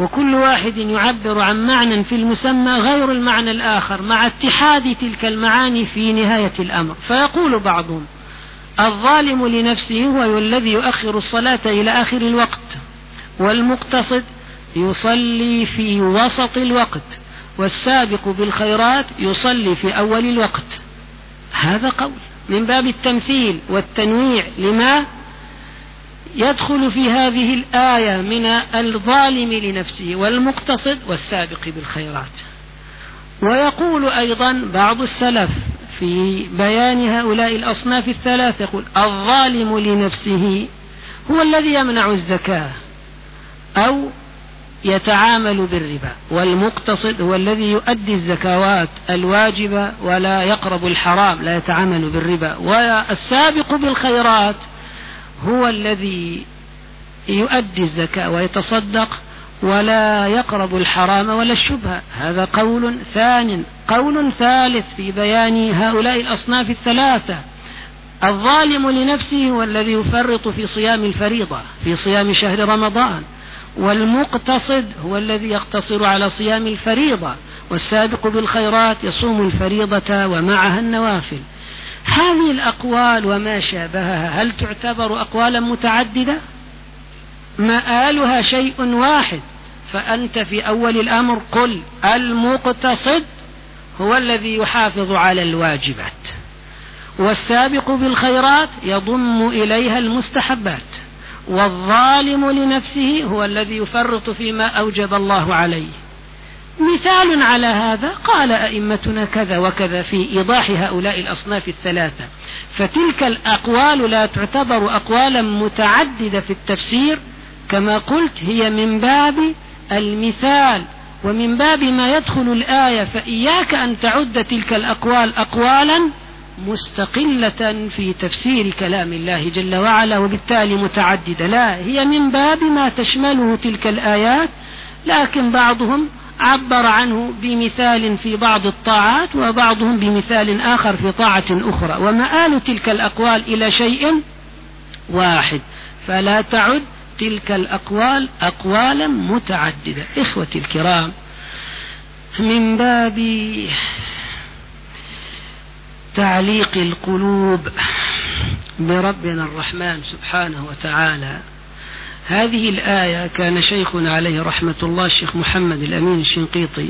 وكل واحد يعبر عن معنى في المسمى غير المعنى الآخر مع اتحاد تلك المعاني في نهاية الأمر. فيقول بعضهم الظالم لنفسه هو الذي يؤخر الصلاة إلى آخر الوقت والمقتصد يصلي في وسط الوقت والسابق بالخيرات يصلي في أول الوقت. هذا قول من باب التمثيل والتنويع. لما؟ يدخل في هذه الآية من الظالم لنفسه والمقتصد والسابق بالخيرات. ويقول أيضا بعض السلف في بيان هؤلاء الأصناف الثلاثة يقول الظالم لنفسه هو الذي يمنع الزكاة أو يتعامل بالربا والمقتصد هو الذي يؤدي الزكوات الواجبة ولا يقرب الحرام لا يتعامل بالربا والسابق بالخيرات هو الذي يؤدي الزكاة ويتصدق ولا يقرب الحرام ولا الشبهة. هذا قول ثان قول ثالث في بيان هؤلاء الأصناف الثلاثة. الظالم لنفسه هو الذي يفرط في صيام الفريضة في صيام شهر رمضان. والمقتصد هو الذي يقتصر على صيام الفريضة. والسابق بالخيرات يصوم الفريضة ومعها النوافل. هذه الأقوال وما شابهها هل تعتبر أقوالا متعددة؟ مآلها شيء واحد فأنت في أول الأمر قل المقتصد هو الذي يحافظ على الواجبات. والسابق بالخيرات يضم إليها المستحبات والظالم لنفسه هو الذي يفرط فيما أوجب الله عليه. مثال على هذا قال أئمتنا كذا وكذا في إيضاح هؤلاء الأصناف الثلاثة. فتلك الأقوال لا تعتبر أقوالا متعددة في التفسير كما قلت هي من باب المثال. ومن باب ما يدخل الآية فإياك أن تعد تلك الأقوال أقوالا مستقلة في تفسير كلام الله جل وعلا وبالتالي متعددة. لا هي من باب ما تشمله تلك الآيات لكن بعضهم عبر عنه بمثال في بعض الطاعات وبعضهم بمثال آخر في طاعة أخرى. ومآل تلك الأقوال إلى شيء واحد. فلا تعد تلك الأقوال أقوالا متعددة. إخوتي الكرام من باب تعليق القلوب بربنا الرحمن سبحانه وتعالى هذه الآية كان شيخنا عليه رحمة الله الشيخ محمد الأمين الشنقيطي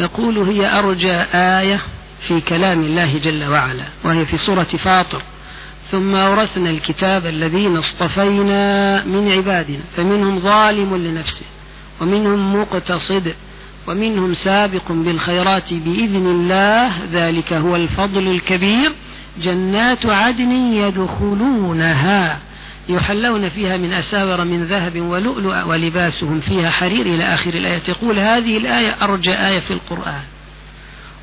يقول هي أرجى آية في كلام الله جل وعلا وهي في سورة فاطر. ثم أورثنا الكتاب الذين اصطفينا من عبادنا فمنهم ظالم لنفسه ومنهم مقتصد ومنهم سابق بالخيرات بإذن الله ذلك هو الفضل الكبير جنات عدن يدخلونها. يحلون فيها من أساور من ذهب ولؤلؤ ولباسهم فيها حرير إلى آخر الآية. يقول هذه الآية أرجى آية في القرآن.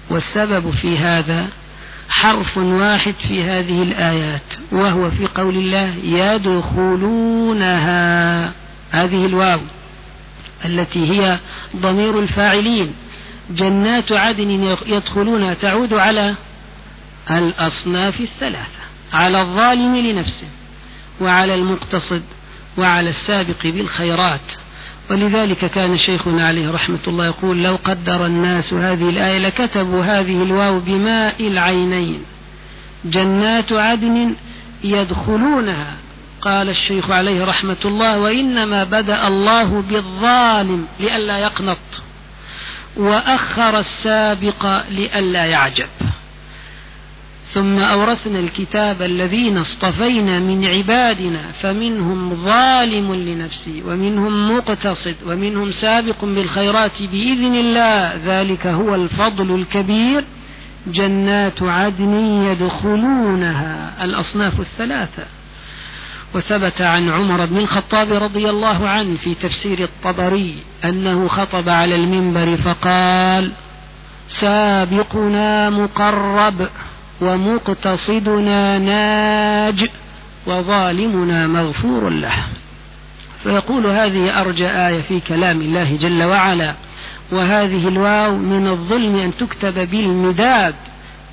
والسبب في هذا حرف واحد في هذه الآيات وهو في قول الله يدخلونها. هذه الواو التي هي ضمير الفاعلين. جنات عدن يدخلونها تعود على الأصناف الثلاثة على الظالم لنفسه. وعلى المقتصد وعلى السابق بالخيرات. ولذلك كان شيخنا عليه رحمة الله يقول لو قدر الناس هذه الآية لكتبوا هذه الواو بماء العينين. جنات عدن يدخلونها. قال الشيخ عليه رحمة الله وإنما بدأ الله بالظالم لئلا يقنط. وأخر السابق لئلا يعجب. ثم أورثنا الكتاب الذين اصطفينا من عبادنا فمنهم ظالم لنفسه ومنهم مقتصد ومنهم سابق بالخيرات بإذن الله. ذلك هو الفضل الكبير. جنات عدن يدخلونها. الأصناف الثلاثة. وثبت عن عمر بن الخطاب رضي الله عنه في تفسير الطبري أنه خطب على المنبر فقال سابقنا مقرب. ومقتصدنا ناج وظالمنا مغفور له. فيقول هذه أرجى آية في كلام الله جل وعلا وهذه الواو من الظلم أن تكتب بالمداد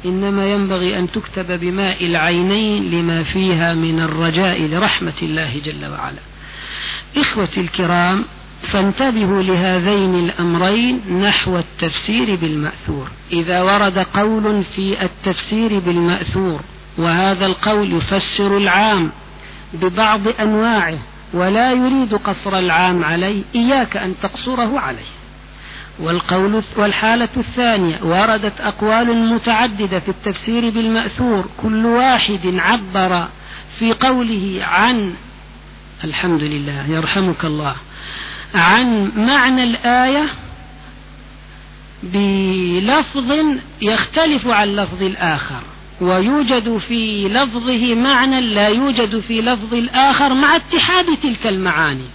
إنما ينبغي أن تكتب بماء العينين لما فيها من الرجاء لرحمة الله جل وعلا. إخوتي الكرام فانتبهوا لهذين الأمرين نحو التفسير بالمأثور. إذا ورد قول في التفسير بالمأثور وهذا القول يفسر العام ببعض أنواعه ولا يريد قصر العام عليه إياك أن تقصره عليه. والقول والحالة الثانية وردت أقوال متعددة في التفسير بالمأثور كل واحد عبر في قوله عن الحمد لله يرحمك الله. عن معنى الآية بلفظ يختلف عن لفظ الآخر ويوجد في لفظه معنى لا يوجد في لفظ الآخر مع اتحاد تلك المعاني.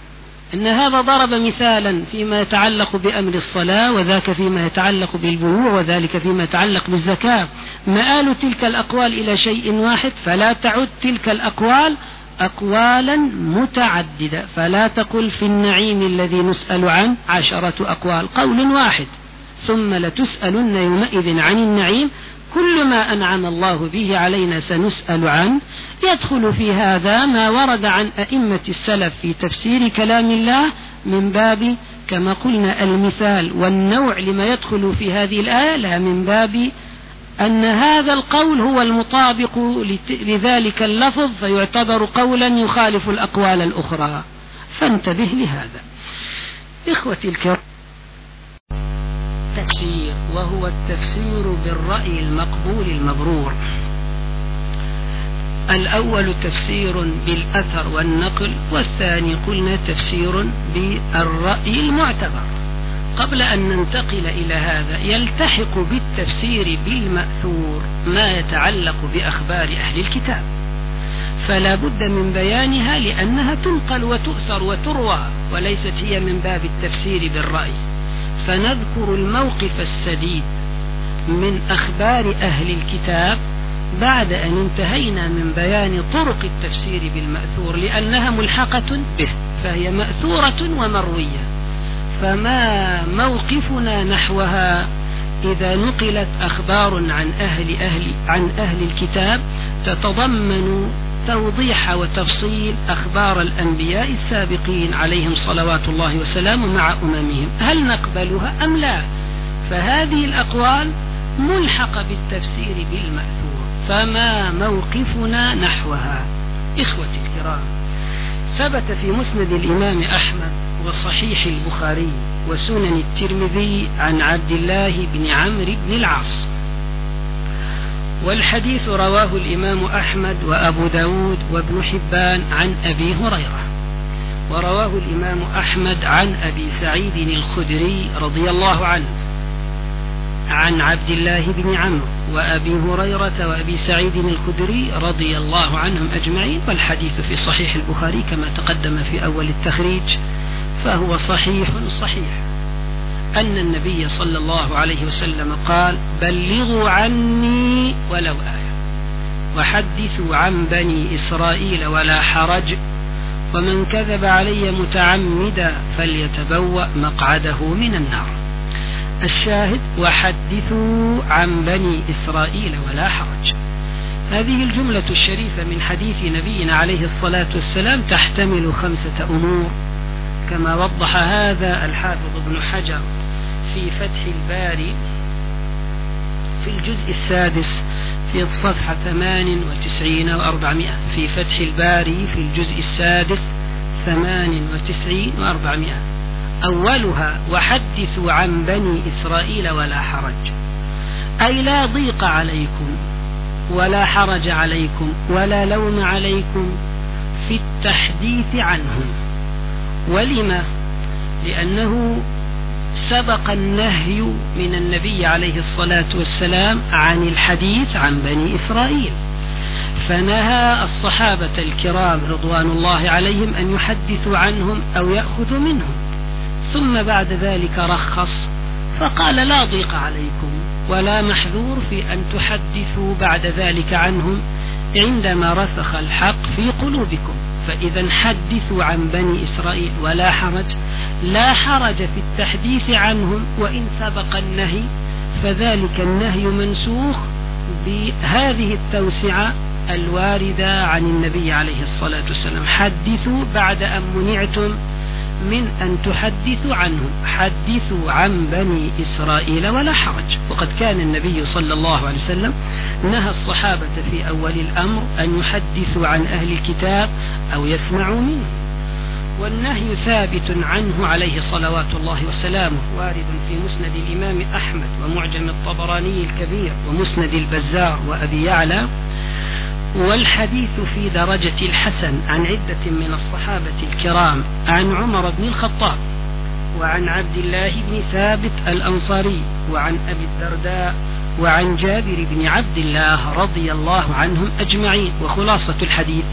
أن هذا ضرب مثالا فيما يتعلق بأمر الصلاة وذاك فيما يتعلق بالبيوع وذلك فيما يتعلق بالزكاة. مآل تلك الأقوال إلى شيء واحد فلا تعد تلك الأقوال أقوالا متعددة. فلا تقل في النعيم الذي نسأل عنه عشرة أقوال. قول واحد. ثم لتسألن يومئذ عن النعيم. كل ما أنعم الله به علينا سنسأل عنه. يدخل في هذا ما ورد عن أئمة السلف في تفسير كلام الله من باب كما قلنا المثال والنوع لما يدخل في هذه الآية. لا من باب أن هذا القول هو المطابق لذلك اللفظ فيعتبر قولا يخالف الأقوال الأخرى. فانتبه لهذا. إخوتي الكرام. تفسير وهو التفسير بالرأي المقبول المبرور. الأول تفسير بالأثر والنقل والثاني قلنا تفسير بالرأي المعتبر. قبل أن ننتقل إلى هذا يلتحق بالتفسير بالمأثور ما يتعلق بأخبار أهل الكتاب. فلا بد من بيانها لأنها تنقل وتؤثر وتروى وليست هي من باب التفسير بالرأي. فنذكر الموقف السديد من أخبار أهل الكتاب بعد أن انتهينا من بيان طرق التفسير بالمأثور لأنها ملحقة به فهي مأثورة ومروية. فما موقفنا نحوها إذا نقلت أخبار عن أهل أهل عن أهل الكتاب تتضمن توضيح وتفصيل أخبار الأنبياء السابقين عليهم صلوات الله وسلامه مع أممهم. هل نقبلها أم لا؟ فهذه الأقوال ملحقة بالتفسير بالمأثور. فما موقفنا نحوها؟ إخوتي الكرام ثبت في مسند الإمام أحمد وصحيح البخاري وسنن الترمذي عن عبد الله بن عمرو بن العاص. والحديث رواه الإمام أحمد وأبو داود وابن حبان عن أبي هريرة. ورواه الإمام أحمد عن أبي سعيد الخدري رضي الله عنه. عن عبد الله بن عمرو وأبي هريرة وأبي سعيد الخدري رضي الله عنهم أجمعين. والحديث في صحيح البخاري كما تقدم في أول التخريج. فهو صحيح صحيح. أن النبي صلى الله عليه وسلم قال بلغوا عني ولو آية وحدثوا عن بني إسرائيل ولا حرج ومن كذب علي متعمدا فليتبوأ مقعده من النار. الشاهد وحدثوا عن بني إسرائيل ولا حرج. هذه الجملة الشريفة من حديث نبينا عليه الصلاة والسلام تحتمل خمسة أمور. كما وضح هذا الحافظ ابن حجر في فتح الباري في الجزء السادس في الصفحة ثمان وتسعين وأربعمائة. في فتح الباري في الجزء السادس ثمان وتسعين وأربعمائة. أولها وحدثوا عن بني إسرائيل ولا حرج. أي لا ضيق عليكم ولا حرج عليكم ولا لوم عليكم في التحديث عنهم. ولما؟ لأنه سبق النهي من النبي عليه الصلاة والسلام عن الحديث عن بني إسرائيل. فنهى الصحابة الكرام رضوان الله عليهم أن يحدثوا عنهم أو يأخذوا منهم. ثم بعد ذلك رخص فقال لا ضيق عليكم ولا محذور في أن تحدثوا بعد ذلك عنهم عندما رسخ الحق في قلوبكم. فإذا حدثوا عن بني إسرائيل ولا حرج لا حرج في التحديث عنهم وإن سبق النهي فذلك النهي منسوخ بهذه التوسعة الواردة عن النبي عليه الصلاة والسلام. حدثوا بعد أن منعتم من أن تحدثوا عنهم حدثوا عن بني إسرائيل ولا حرج. وقد كان النبي صلى الله عليه وسلم نهى الصحابة في أول الأمر أن يحدثوا عن أهل الكتاب أو يسمعوا منه. والنهي ثابت عنه عليه صلوات الله وسلامه وارد في مسند الإمام أحمد ومعجم الطبراني الكبير ومسند البزار وأبي يعلى. والحديث في درجة الحسن عن عدة من الصحابة الكرام عن عمر بن الخطاب وعن عبد الله بن ثابت الأنصاري وعن أبي الدرداء وعن جابر بن عبد الله رضي الله عنهم أجمعين. وخلاصة الحديث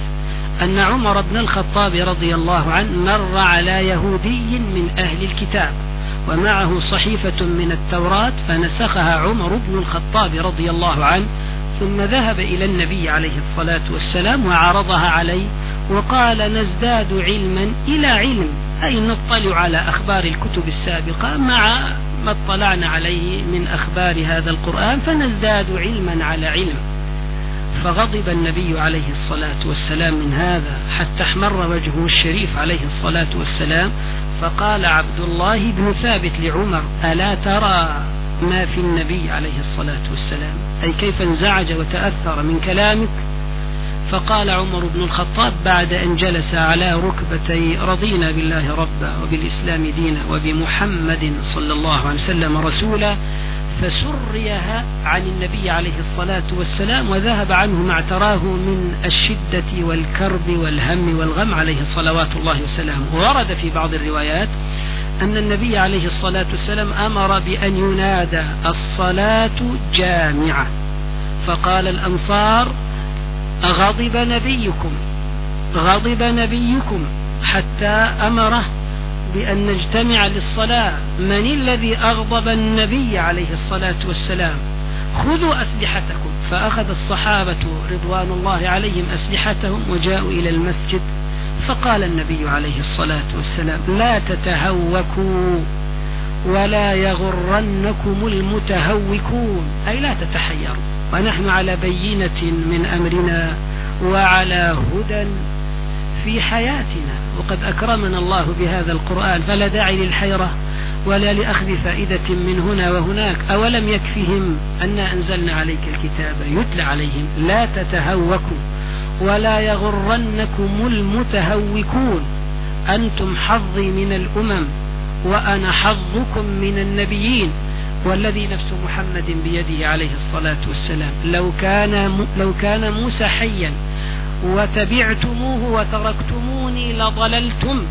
أن عمر بن الخطاب رضي الله عنه مر على يهودي من أهل الكتاب ومعه صحيفة من التوراة فنسخها عمر بن الخطاب رضي الله عنه ثم ذهب إلى النبي عليه الصلاة والسلام وعرضها عليه وقال نزداد علما إلى علم. أي نطلع على أخبار الكتب السابقة مع ما اطلعنا عليه من أخبار هذا القرآن فنزداد علما على علم. فغضب النبي عليه الصلاة والسلام من هذا حتى احمر وجهه الشريف عليه الصلاة والسلام فقال عبد الله بن ثابت لعمر ألا ترى؟ ما في النبي عليه الصلاة والسلام. أي كيف انزعج وتأثر من كلامك؟ فقال عمر بن الخطاب بعد أن جلس على ركبتي رضينا بالله ربا وبالإسلام دينا وبمحمد صلى الله عليه وسلم رسولا فسريها عن النبي عليه الصلاة والسلام وذهب عنه ما اعتراه من الشدة والكرب والهم والغم عليه صلوات الله وسلامه ورد في بعض الروايات أن النبي عليه الصلاة والسلام أمر بأن ينادى الصلاة جامعة. فقال الأنصار غضب نبيكم غضب نبيكم حتى أمره بأن نجتمع للصلاة. من الذي أغضب النبي عليه الصلاة والسلام؟ خذوا أسلحتكم. فأخذ الصحابة رضوان الله عليهم أسلحتهم وجاءوا إلى المسجد. فقال النبي عليه الصلاة والسلام لا تتهوكوا ولا يغرنكم المتهوكون. أي لا تتحيروا. ونحن على بينة من أمرنا وعلى هدى في حياتنا. وقد أكرمنا الله بهذا القرآن. فلا داعي للحيرة ولا لأخذ فائدة من هنا وهناك. أولم يكفهم أن أنزلنا عليك الكتاب يتلى عليهم. لا تتهوكوا. ولا يغرنكم المتهوكون. أنتم حظي من الأمم وأنا حظكم من النبيين. والذي نفس محمد بيده عليه الصلاة والسلام. لو كان لو كان موسى حيا وتبعتموه وتركتموني لضللتم.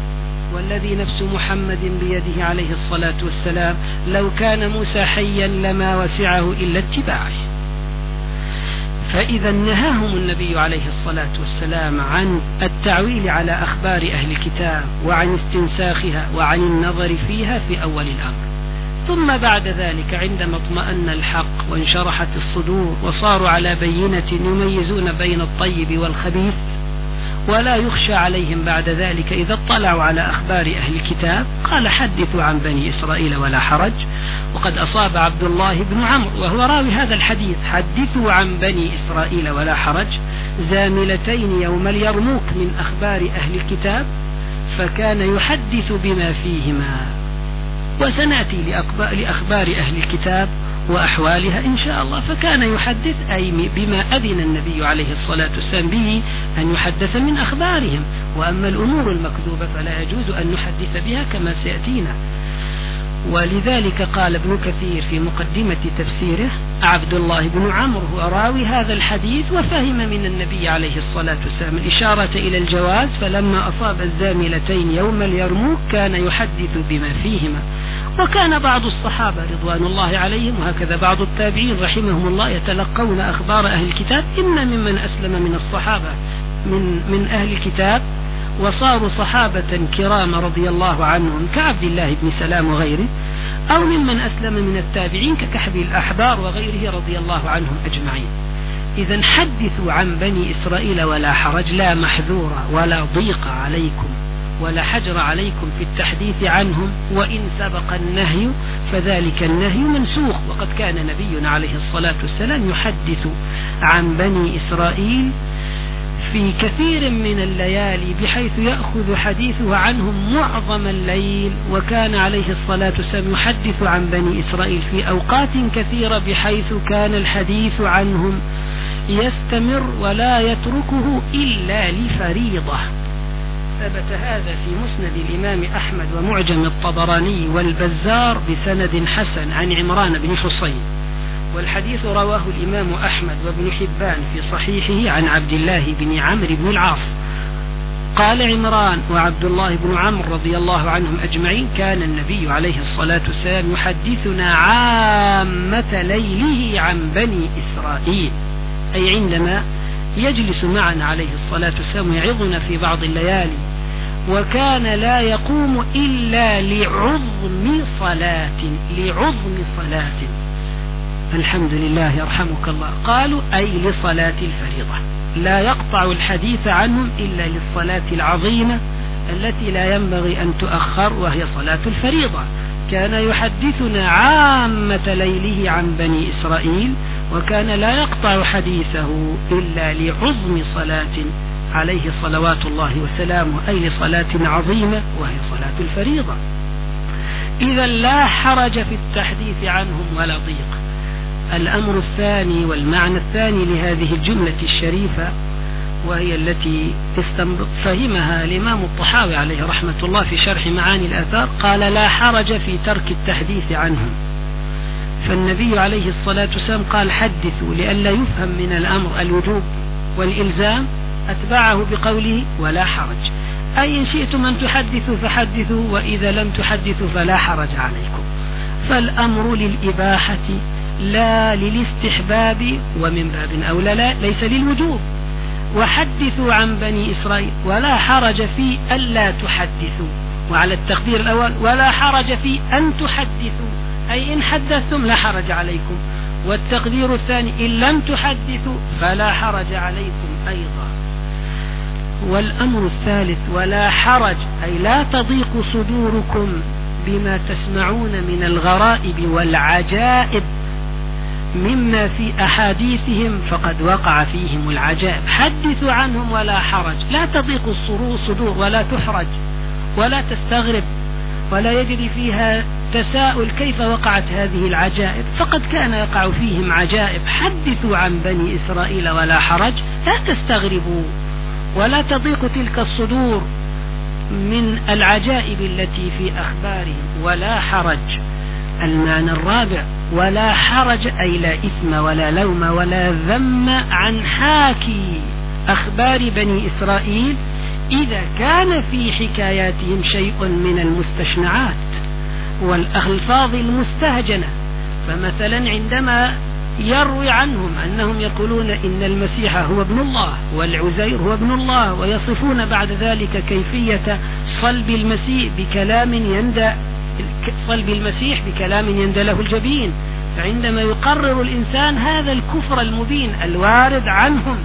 والذي نفس محمد بيده عليه الصلاة والسلام. لو كان موسى حيا لما وسعه إلا اتباعه. فإذا نهاهم النبي عليه الصلاة والسلام عن التعويل على أخبار أهل الكتاب وعن استنساخها وعن النظر فيها في أول الأمر. ثم بعد ذلك عندما اطمأن الحق وانشرحت الصدور وصاروا على بينة يميزون بين الطيب والخبيث ولا يخشى عليهم بعد ذلك إذا اطلعوا على أخبار أهل الكتاب. قال حدثوا عن بني إسرائيل ولا حرج وقد أصاب عبد الله بن عمرو وهو راوي هذا الحديث. حدثوا عن بني إسرائيل ولا حرج زاملتين يوم اليرموك من أخبار أهل الكتاب فكان يحدث بما فيهما. وسنأتي لأخبار أهل الكتاب وأحوالها إن شاء الله. فكان يحدث أي بما أذن النبي عليه الصلاة والسلام به أن يحدث من أخبارهم. وأما الأمور المكذوبة فلا يجوز أن نحدث بها كما سيأتينا. ولذلك قال ابن كثير في مقدمة تفسيره عبد الله بن عمرو هو راوي هذا الحديث وفهم من النبي عليه الصلاة والسلام الإشارة إلى الجواز فلما أصاب الزاملتين يوم اليرموك كان يحدث بما فيهما. وكان بعض الصحابة رضوان الله عليهم وهكذا بعض التابعين رحمهم الله يتلقون أخبار أهل الكتاب إن ممن أسلم من الصحابة من, من أهل الكتاب وصاروا صحابة كرام رضي الله عنهم كعبد الله بن سلام وغيره أو ممن أسلم من التابعين ككحب الأحبار وغيره رضي الله عنهم أجمعين. إذا حدثوا عن بني إسرائيل ولا حرج لا محذور ولا ضيق عليكم ولا حجر عليكم في التحديث عنهم وإن سبق النهي فذلك النهي منسوخ. وقد كان نبينا عليه الصلاة والسلام يحدث عن بني إسرائيل في كثير من الليالي بحيث يأخذ حديثه عنهم معظم الليل وكان عليه الصلاة والسلام يحدث عن بني إسرائيل في أوقات كثيرة بحيث كان الحديث عنهم يستمر ولا يتركه إلا لفريضة. ثبت هذا في مسند الإمام أحمد ومعجم الطبراني والبزار بسند حسن عن عمران بن حصين. والحديث رواه الإمام أحمد وابن حبان في صحيحه عن عبد الله بن عمرو بن العاص. قال عمران وعبد الله بن عمرو رضي الله عنهم أجمعين كان النبي عليه الصلاة والسلام يحدثنا عامة ليله عن بني إسرائيل. أي عندما يجلس معنا عليه الصلاة والسلام ويعظنا في بعض الليالي وكان لا يقوم إلا لعظم صلاة لعظم صلاة. الحمد لله يرحمك الله. قالوا أي لصلاة الفريضة. لا يقطع الحديث عنهم إلا للصلاة العظيمة التي لا ينبغي أن تؤخر وهي صلاة الفريضة. كان يحدثنا عامة ليله عن بني إسرائيل وكان لا يقطع حديثه إلا لعظم صلاة عليه صلوات الله وسلامه أي لصلاة عظيمة وهي صلاة الفريضة. إذا لا حرج في التحديث عنهم ولا ضيق. الأمر الثاني والمعنى الثاني لهذه الجملة الشريفة وهي التي فهمها الإمام الطحاوي عليه رحمة الله في شرح معاني الآثار قال لا حرج في ترك التحديث عنهم فالنبي عليه الصلاة والسلام قال حدثوا لئلا يفهم من الأمر الوجوب والإلزام أتبعه بقوله ولا حرج. أي إن شئتم أن تحدثوا فحدثوا وإذا لم تحدثوا فلا حرج عليكم. فالأمر للإباحة لا للاستحباب ومن باب أولى لا ليس للوجوب. وحدثوا عن بني إسرائيل ولا حرج في ألا تحدثوا. وعلى التقدير الأول ولا حرج في أن تحدثوا. أي إن حدثتم لا حرج عليكم. والتقدير الثاني إن لم تحدثوا فلا حرج عليكم أيضا. والأمر الثالث ولا حرج أي لا تضيق صدوركم بما تسمعون من الغرائب والعجائب. مما في أحاديثهم فقد وقع فيهم العجائب. حدثوا عنهم ولا حرج. لا تضيق الصدور ولا تحرج ولا تستغرب ولا يجري فيها تساؤل كيف وقعت هذه العجائب. فقد كان يقع فيهم عجائب. حدثوا عن بني إسرائيل ولا حرج. لا تستغربوا ولا تضيق تلك الصدور من العجائب التي في أخبارهم. ولا حرج. المعنى الرابع ولا حرج أي لا إثم ولا لوم ولا ذم عن حاكي. أخبار بني إسرائيل إذا كان في حكاياتهم شيء من المستشنعات والألفاظ المستهجنة فمثلا عندما يروي عنهم أنهم يقولون إن المسيح هو ابن الله والعزير هو ابن الله ويصفون بعد ذلك كيفية صلب المسيح بكلام يندى صلب المسيح بكلام يندى له الجبين. فعندما يقرر الإنسان هذا الكفر المبين الوارد عنهم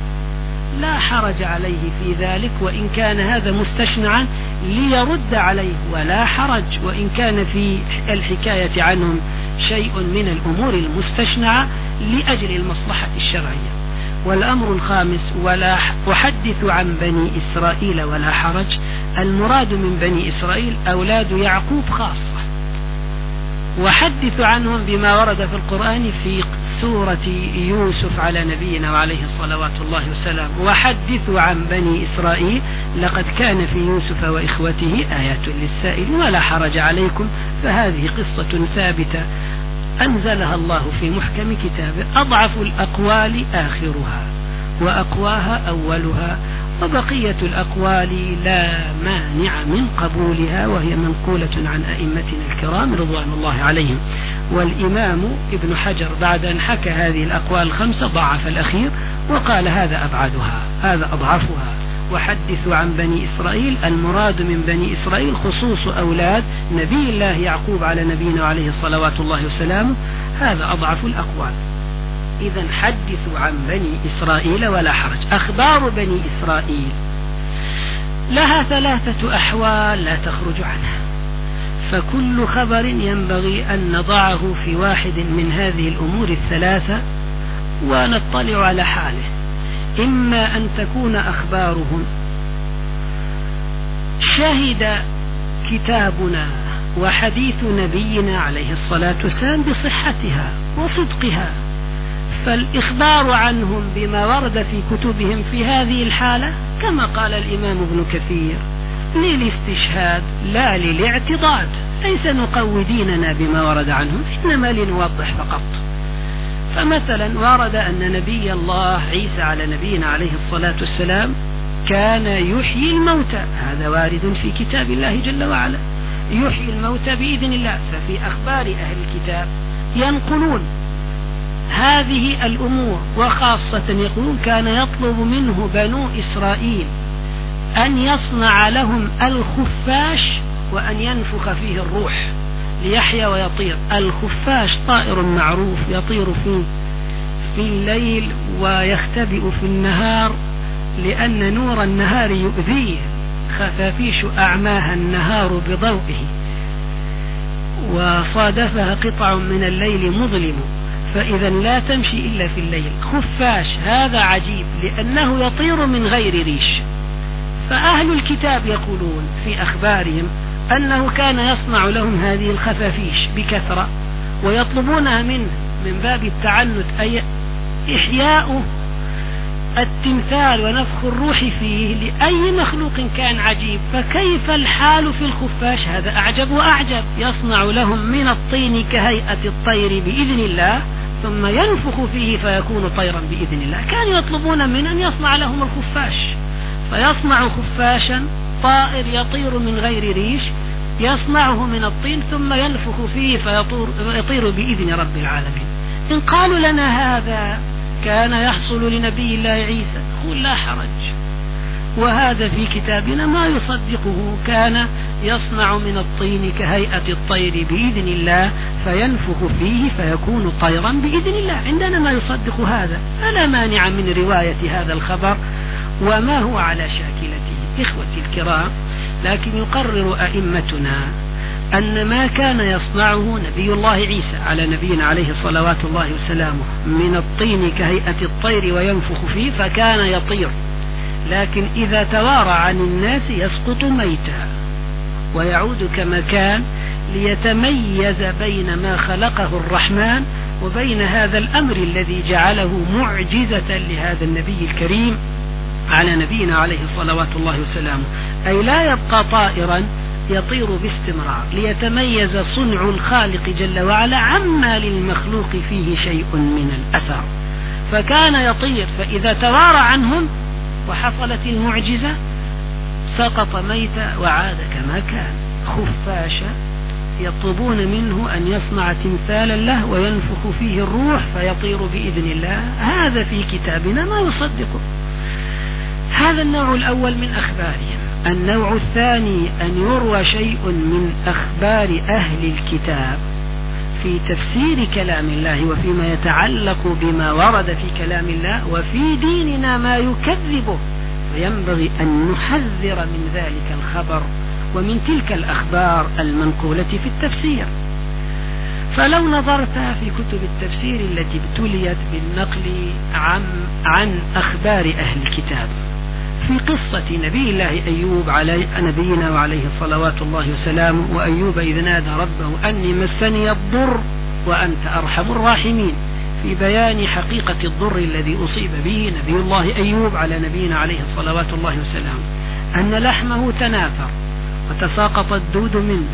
لا حرج عليه في ذلك وإن كان هذا مستشنعا ليرد عليه ولا حرج. وإن كان في الحكاية عنهم شيء من الأمور المستشنعة لأجل المصلحة الشرعية. والأمر الخامس ولا أحدث عن بني إسرائيل ولا حرج. المراد من بني إسرائيل أولاد يعقوب خاصة. وحدث عنهم بما ورد في القرآن في سورة يوسف على نبينا وعليه الصلوات الله والسلام. وحدثوا عن بني إسرائيل لقد كان في يوسف وإخوته آيات للسائل ولا حرج عليكم فهذه قصة ثابتة. أنزلها الله في محكم كتابه أضعف الأقوال آخرها وأقواها أولها. وبقية الأقوال لا مانع من قبولها وهي منقولة عن أئمتنا الكرام رضوان الله عليهم. والإمام ابن حجر بعد أن حكى هذه الأقوال الخمسة ضعف الأخير وقال هذا أبعدها هذا أضعفها. وحدثوا عن بني إسرائيل المراد من بني إسرائيل خصوص أولاد نبي الله يعقوب على نبينا عليه صلوات الله وسلامه هذا أضعف الأقوال. إذا حدثوا عن بني إسرائيل ولا حرج. أخبار بني إسرائيل. لها ثلاثة أحوال لا تخرج عنها. فكل خبر ينبغي أن نضعه في واحد من هذه الأمور الثلاثة ونطلع على حاله. إما أن تكون أخبارهم. شهد كتابنا وحديث نبينا عليه الصلاة والسلام بصحتها وصدقها. فالإخبار عنهم بما ورد في كتبهم في هذه الحالة كما قال الإمام ابن كثير للاستشهاد لا للاعتضاد ليس نقوي ديننا بما ورد عنهم إنما لنوضح فقط. فمثلا ورد أن نبي الله عيسى على نبينا عليه الصلاة والسلام كان يحيي الموتى هذا وارد في كتاب الله جل وعلا يحيي الموتى بإذن الله. ففي أخبار أهل الكتاب ينقلون هذه الأمور وخاصة يقولون كان يطلب منه بنو إسرائيل أن يصنع لهم الخفاش وأن ينفخ فيه الروح ليحيا ويطير. الخفاش طائر معروف يطير في في الليل ويختبئ في النهار لأن نور النهار يؤذيه خفافيش أعماها النهار بضوئه وصادفها قطع من الليل مظلم. فإذا لا تمشي إلا في الليل. خفاش هذا عجيب لأنه يطير من غير ريش. فأهل الكتاب يقولون في أخبارهم أنه كان يصنع لهم هذه الخفافيش بكثرة ويطلبونها منه من باب التعنت أي إحياء التمثال ونفخ الروح فيه لأي مخلوق كان عجيب. فكيف الحال في الخفاش؟ هذا أعجب وأعجب. يصنع لهم من الطين كهيئة الطير بإذن الله ثم ينفخ فيه فيكون طيرا بإذن الله. كانوا يطلبون من أن يصنع لهم الخفاش. فيصنع خفاشا طائر يطير من غير ريش يصنعه من الطين ثم ينفخ فيه فيطير بإذن رب العالمين. إن قالوا لنا هذا كان يحصل لنبي الله عيسى. قل لا حرج. وهذا في كتابنا ما يصدقه كان يصنع من الطين كهيئة الطير بإذن الله فينفخ فيه فيكون طيرا بإذن الله. عندنا ما يصدق هذا. فلا مانع من رواية هذا الخبر؟ وما هو على شاكلته إخوتي الكرام؟ لكن يقرر أئمتنا أن ما كان يصنعه نبي الله عيسى على نبينا عليه صلوات الله وسلامه من الطين كهيئة الطير وينفخ فيه فكان يطير. لكن إذا توارى عن الناس يسقط ميتا ويعود كما كان ليتميز بين ما خلقه الرحمن وبين هذا الأمر الذي جعله معجزة لهذا النبي الكريم على نبينا عليه صلوات الله وسلامه أي لا يبقى طائرا يطير باستمرار. ليتميز صنع الخالق جل وعلا عما للمخلوق فيه شيء من الأثر. فكان يطير فإذا توارى عنهم وحصلت المعجزة سقط ميتا وعاد كما كان. خفاشا يطلبون منه أن يصنع تمثالا له وينفخ فيه الروح فيطير بإذن الله. هذا في كتابنا ما يصدقه هذا النوع الأول من أخبارهم. النوع الثاني أن يروى شيء من أخبار أهل الكتاب. في تفسير كلام الله وفيما يتعلق بما ورد في كلام الله وفي ديننا ما يكذبه. فينبغي أن نحذر من ذلك الخبر ومن تلك الأخبار المنقولة في التفسير. فلو نظرت في كتب التفسير التي ابتليت بالنقل عن, عن أخبار أهل الكتاب في قصة نبي الله أيوب علي نبينا وعليه صلوات الله وسلامه وأيوب إذ نادى ربه أني مسني الضر وأنت أرحم الراحمين. في بيان حقيقة الضر الذي أصيب به نبي الله أيوب على نبينا عليه الصلوات الله وسلامه أن لحمه تناثر وتساقط الدود منه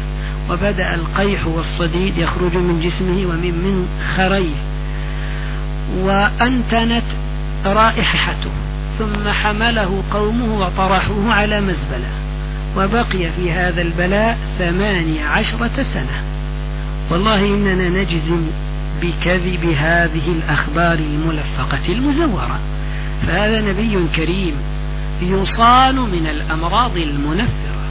وبدأ القيح والصديد يخرج من جسمه ومن من خريه وأنتنت رائحته. ثم حمله قومه وطرحوه على مزبلة. وبقي في هذا البلاء ثماني عشرة سنة. والله إننا نجزم بكذب هذه الأخبار الملفقة المزورة. فهذا نبي كريم يصان من الأمراض المنفرة.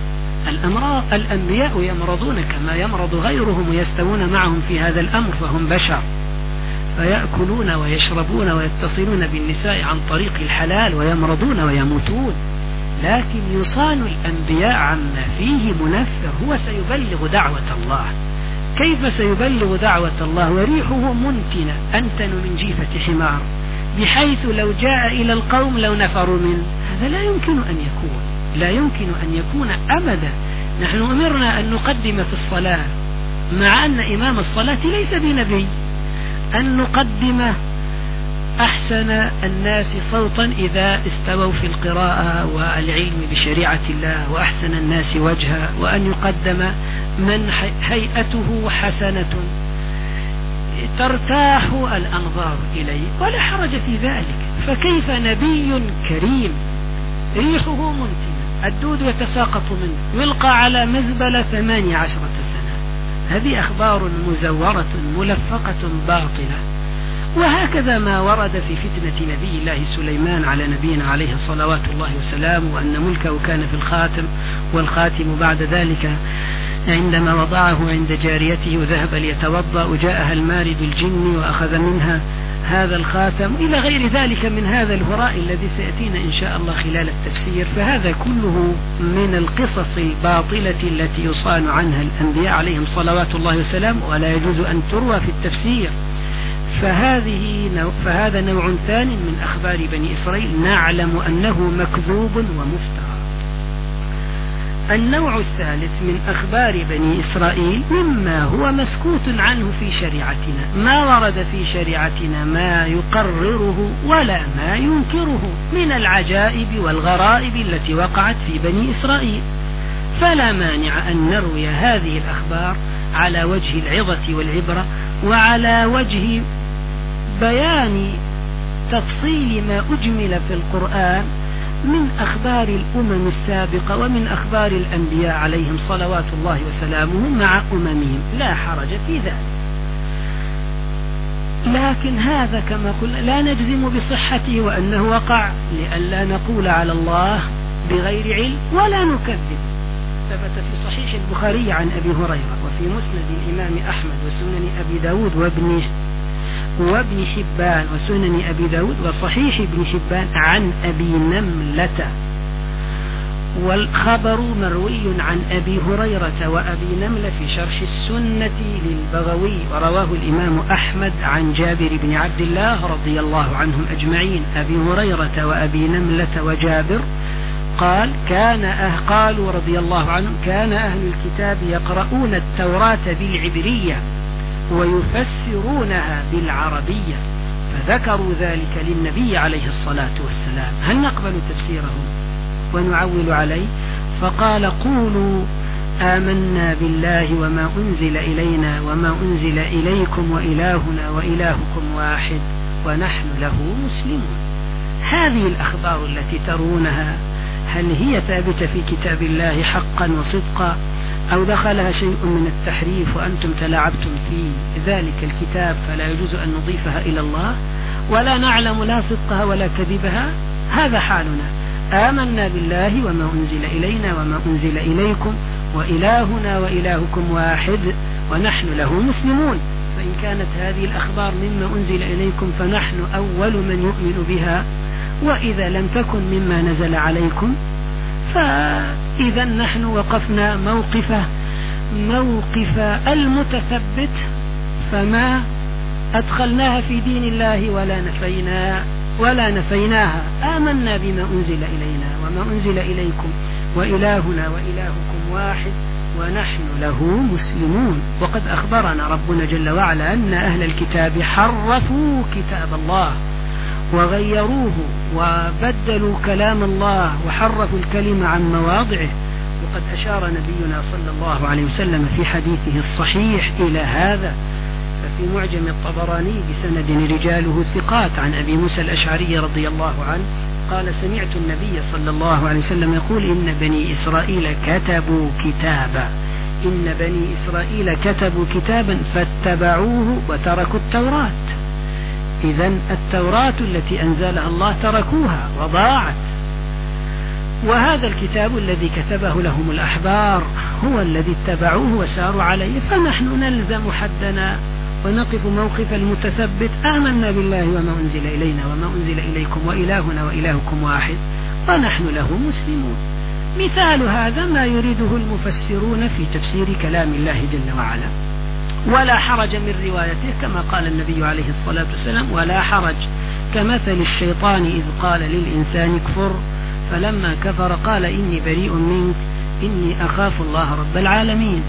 الأمراض الأنبياء يمرضون كما يمرض غيرهم ويستوون معهم في هذا الأمر فهم بشر. فيأكلون ويشربون ويتصلون بالنساء عن طريق الحلال ويمرضون ويموتون. لكن يصان الأنبياء عما فيه منفر. هو سيبلغ دعوة الله. كيف سيبلغ دعوة الله؟ وريحه منتنة. أنتن من جيفة حمار. بحيث لو جاء إلى القوم لو نفروا منه. هذا لا يمكن أن يكون. لا يمكن أن يكون أبدا. نحن أمرنا أن نقدم في الصلاة. مع أن إمام الصلاة ليس بنبي. أن نقدم أحسن الناس صوتا إذا استووا في القراءة والعلم بشريعة الله وأحسن الناس وجها وأن يقدم من هيئته حسنة. ترتاح الأنظار إليه ولا حرج في ذلك. فكيف نبي كريم؟ ريحه منتنة الدود يتساقط منه. يلقى على مزبلة ثمانية عشرة سنة. هذه أخبار مزورة ملفقة باطلة. وهكذا ما ورد في فتنة نبي الله سليمان على نبينا عليه صلوات الله وسلامه وأن ملكه كان في الخاتم والخاتم بعد ذلك عندما وضعه عند جاريته وذهب ليتوضأ وجاءها المارد الجني وأخذ منها هذا الخاتم إلى غير ذلك من هذا الهراء الذي سيأتينا إن شاء الله خلال التفسير فهذا كله من القصص الباطلة التي يصان عنها الأنبياء عليهم صلوات الله وسلامه ولا يجوز أن تروى في التفسير. فهذه نوع فهذا نوع ثان من أخبار بني إسرائيل نعلم أنه مكذوب ومفترى. النوع الثالث من أخبار بني إسرائيل مما هو مسكوت عنه في شريعتنا. ما ورد في شريعتنا ما يقرره ولا ما ينكره من العجائب والغرائب التي وقعت في بني إسرائيل. فلا مانع أن نروي هذه الأخبار على وجه العظة والعبرة وعلى وجه بيان تفصيل ما أجمل في القرآن من أخبار الأمم السابقة ومن أخبار الأنبياء عليهم صلوات الله وسلامه مع أممهم. لا حرج في ذلك. لكن هذا كما قلنا لا نجزم بصحته وأنه وقع لئلا نقول على الله بغير علم ولا نكذب. ثبت في صحيح البخاري عن أبي هريرة وفي مسند الإمام أحمد وسنن أبي داود وابن وابن حبان وسنن أبي داود وصحيح ابن حبان عن أبي نملة. والخبر مروي عن أبي هريرة وأبي نملة في شرح السنة للبغوي ورواه الإمام أحمد عن جابر بن عبد الله رضي الله عنهم أجمعين. أبي هريرة وأبي نملة وجابر قال كان أه قالوا رضي الله عنهم كان أهل الكتاب يقرؤون التوراة بالعبرية. ويفسرونها بالعربية فذكروا ذلك للنبي عليه الصلاة والسلام. هل نقبل تفسيره؟ ونعول عليه. فقال قولوا آمنا بالله وما أنزل إلينا وما أنزل إليكم وإلهنا وإلهكم واحد ونحن له مسلمون. هذه الأخبار التي ترونها هل هي ثابتة في كتاب الله حقا وصدقا؟ أو دخلها شيء من التحريف وأنتم تلاعبتم في ذلك الكتاب فلا يجوز أن نضيفها إلى الله ولا نعلم لا صدقها ولا كذبها. هذا حالنا. آمنا بالله وما أنزل إلينا وما أنزل إليكم وإلهنا وإلهكم واحد ونحن له مسلمون. فإن كانت هذه الأخبار مما أنزل إليكم فنحن أول من يؤمن بها. وإذا لم تكن مما نزل عليكم فإذا نحن وقفنا موقف موقف المتثبت. فما أدخلناها في دين الله ولا نفينا ولا نفيناها. آمنا بما أنزل إلينا وما أنزل إليكم. وإلهنا وإلهكم واحد ونحن له مسلمون. وقد أخبرنا ربنا جل وعلا أن أهل الكتاب حرفوا كتاب الله. وغيروه وبدلوا كلام الله وحرفوا الكلمة عن مواضعه. وقد أشار نبينا صلى الله عليه وسلم في حديثه الصحيح إلى هذا. ففي معجم الطبراني بسند رجاله ثقات عن أبي موسى الأشعري رضي الله عنه قال سمعت النبي صلى الله عليه وسلم يقول إن بني إسرائيل كتبوا كتابا. إن بني إسرائيل كتبوا كتابا فاتبعوه وتركوا التوراة. إذا التوراة التي أنزلها الله تركوها وضاعت. وهذا الكتاب الذي كتبه لهم الأحبار هو الذي اتبعوه وساروا عليه فنحن نلزم حدنا ونقف موقف المتثبت. آمنا بالله وما أنزل إلينا وما أنزل إليكم وإلهنا وإلهكم واحد ونحن له مسلمون. مثال هذا ما يريده المفسرون في تفسير كلام الله جل وعلا. ولا حرج من روايته كما قال النبي عليه الصلاة والسلام ولا حرج. كمثل الشيطان إذ قال للإنسان كفر فلما كفر قال إني بريء منك إني أخاف الله رب العالمين.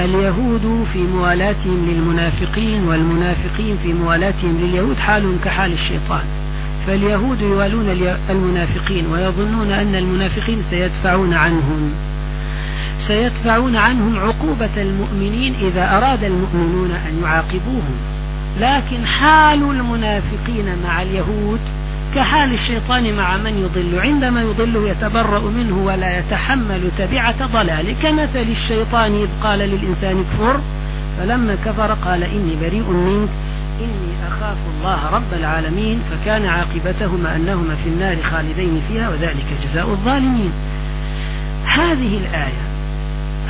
اليهود في موالاتهم للمنافقين والمنافقين في موالاتهم لليهود حال كحال الشيطان. فاليهود يوالون المنافقين ويظنون أن المنافقين سيدفعون عنهم. سيدفعون عنهم عقوبة المؤمنين إذا أراد المؤمنون أن يعاقبوهم. لكن حال المنافقين مع اليهود كحال الشيطان مع من يضل. عندما يضله يتبرأ منه ولا يتحمل تبعة ضلاله كمثل الشيطان إذ قال للإنسان كفر فلما كفر قال إني بريء منك إني أخاف الله رب العالمين. فكان عاقبتهما أنهما في النار خالدين فيها وذلك جزاء الظالمين. هذه الآية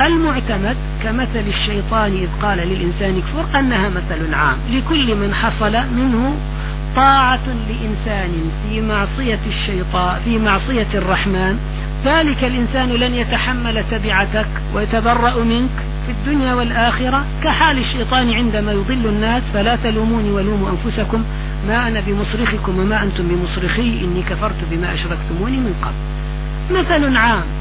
المعتمد كمثل الشيطان إذ قال للإنسان كفر أنها مثل عام. لكل من حصل منه طاعة لإنسان في معصية الشيطان في معصية الرحمن. ذلك الإنسان لن يتحمل تبعتك ويتبرأ منك في الدنيا والآخرة. كحال الشيطان عندما يضل الناس فلا تلوموني ولوموا أنفسكم. ما أنا بمصرخكم وما أنتم بمصرخي إني كفرت بما أشركتموني من قبل. مثل عام.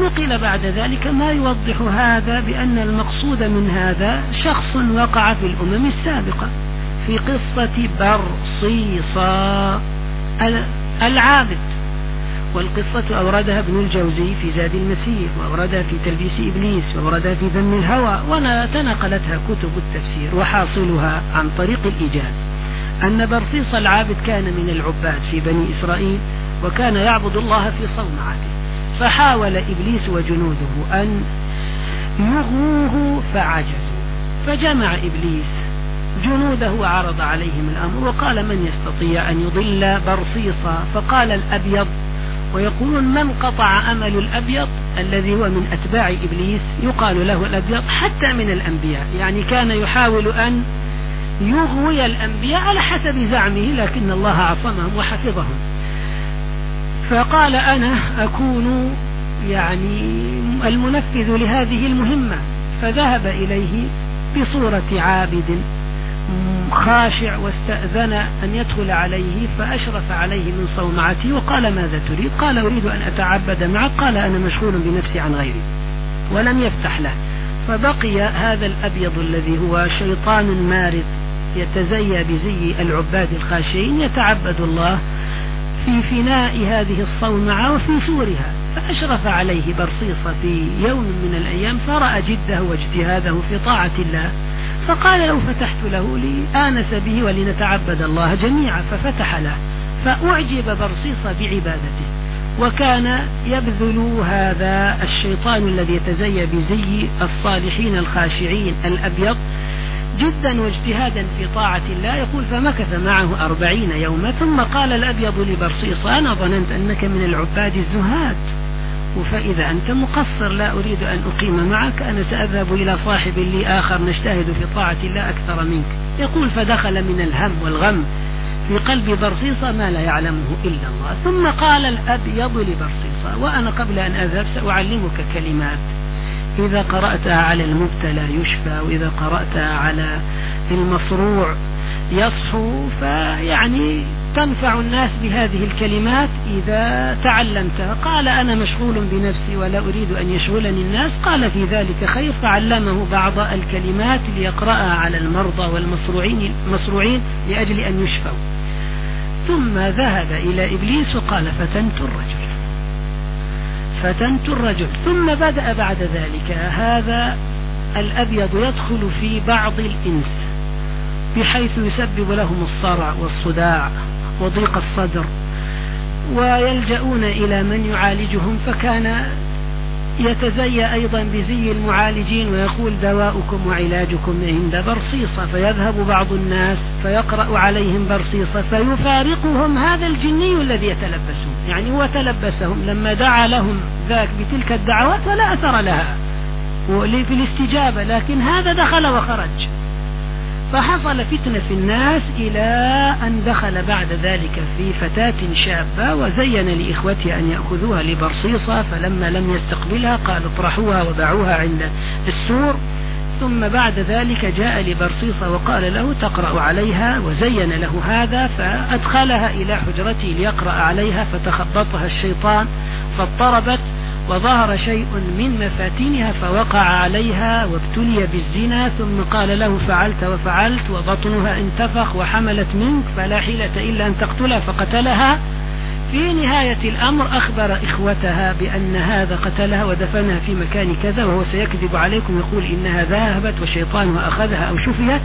نقل بعد ذلك ما يوضح هذا بأن المقصود من هذا شخص وقع في الأمم السابقة في قصة برصيصا العابد. والقصة أوردها ابن الجوزي في زاد المسيح وأوردها في تلبيس إبليس وأوردها في ذم الهوى وتنقلتها كتب التفسير وحاصلها عن طريق الإيجاز. أن برصيص العابد كان من العباد في بني إسرائيل وكان يعبد الله في صومعته. فحاول إبليس وجنوده أن يغوه فعجزوا فجمع إبليس جنوده وعرض عليهم الأمر وقال من يستطيع أن يضل برصيصا فقال الأبيض. ويقولون من قطع أمل الأبيض؟ الذي هو من أتباع إبليس. يقال له الأبيض حتى من الأنبياء. يعني كان يحاول أن يغوي الأنبياء على حسب زعمه لكن الله عصمهم وحفظهم. فقال أنا أكون يعني المنفذ لهذه المهمة فذهب إليه بصورة عابد خاشع واستأذن أن يدخل عليه فأشرف عليه من صومعته وقال ماذا تريد؟ قال أريد أن أتعبد معك قال أنا مشغول بنفسي عن غيري ولم يفتح له. فبقي هذا الأبيض الذي هو شيطان مارد يتزيى بزي العباد الخاشعين يتعبد الله في فناء هذه الصومعة وفي سورها فأشرف عليه برصيصة في يوم من الأيام فرأى جده واجتهاده في طاعة الله فقال لو فتحت له لآنس به ولنتعبد الله جميعا. ففتح له فأعجب برصيصة بعبادته وكان يبذل هذا الشيطان الذي يتزيى بزي الصالحين الخاشعين الأبيض جدا واجتهادا في طاعة الله يقول فمكث معه أربعين يوما ثم قال الأبيض لبرصيص أنا ظننت أنك من العباد الزهاد. فإذا أنت مقصر لا أريد أن أقيم معك أنا سأذهب إلى صاحب لي آخر نجتهد في طاعة الله أكثر منك. يقول فدخل من الهم والغم في قلب برصيصة ما لا يعلمه إلا الله. ثم قال الأبيض لبرصيصة وأنا قبل أن أذهب سأعلمك كلمات. إذا قرأتها على المبتلى يشفى وإذا قرأتها على المصروع يصحو فيعني تنفع الناس بهذه الكلمات إذا تعلمتها قال أنا مشغول بنفسي ولا أريد أن يشغلني الناس. قال في ذلك خير فعلمه بعض الكلمات ليقرأها على المرضى والمصروعين مصروعين لأجل أن يشفوا. ثم ذهب إلى إبليس وقال فتنت الرجل. فتنت الرجل. ثم بدأ بعد ذلك. هذا الأبيض يدخل في بعض الإنس بحيث يسبب لهم الصرع والصداع وضيق الصدر ويلجؤون إلى من يعالجهم فكان يتزيى أيضا بزي المعالجين ويقول دواؤكم وعلاجكم عند برصيصة فيذهب بعض الناس فيقرأ عليهم برصيصة فيفارقهم هذا الجني الذي يتلبسون. يعني هو تلبسهم لما دعا لهم ذاك بتلك الدعوات ولا أثر لها. في الاستجابة لكن هذا دخل وخرج. فحصل فتنة في الناس إلى أن دخل بعد ذلك في فتاة شابة وزين لإخوتها أن يأخذوها لبرصيصة فلما لم يستقبلها قال اطرحوها وضعوها عند السور. ثم بعد ذلك جاء لبرصيصة وقال له تقرأ عليها وزين له هذا فأدخلها إلى حجرته ليقرأ عليها فتخبطها الشيطان فاضطربت وظهر شيء من مفاتنها فوقع عليها وابتلي بالزنا ثم قال له فعلت وفعلت وبطنها انتفخ وحملت منك فلا حيلة إلا أن تقتلها فقتلها. في نهاية الأمر أخبر إخوتها بأن هذا قتلها ودفنها في مكان كذا وهو سيكذب عليكم يقول إنها ذهبت وشيطانها أخذها أو شفيت.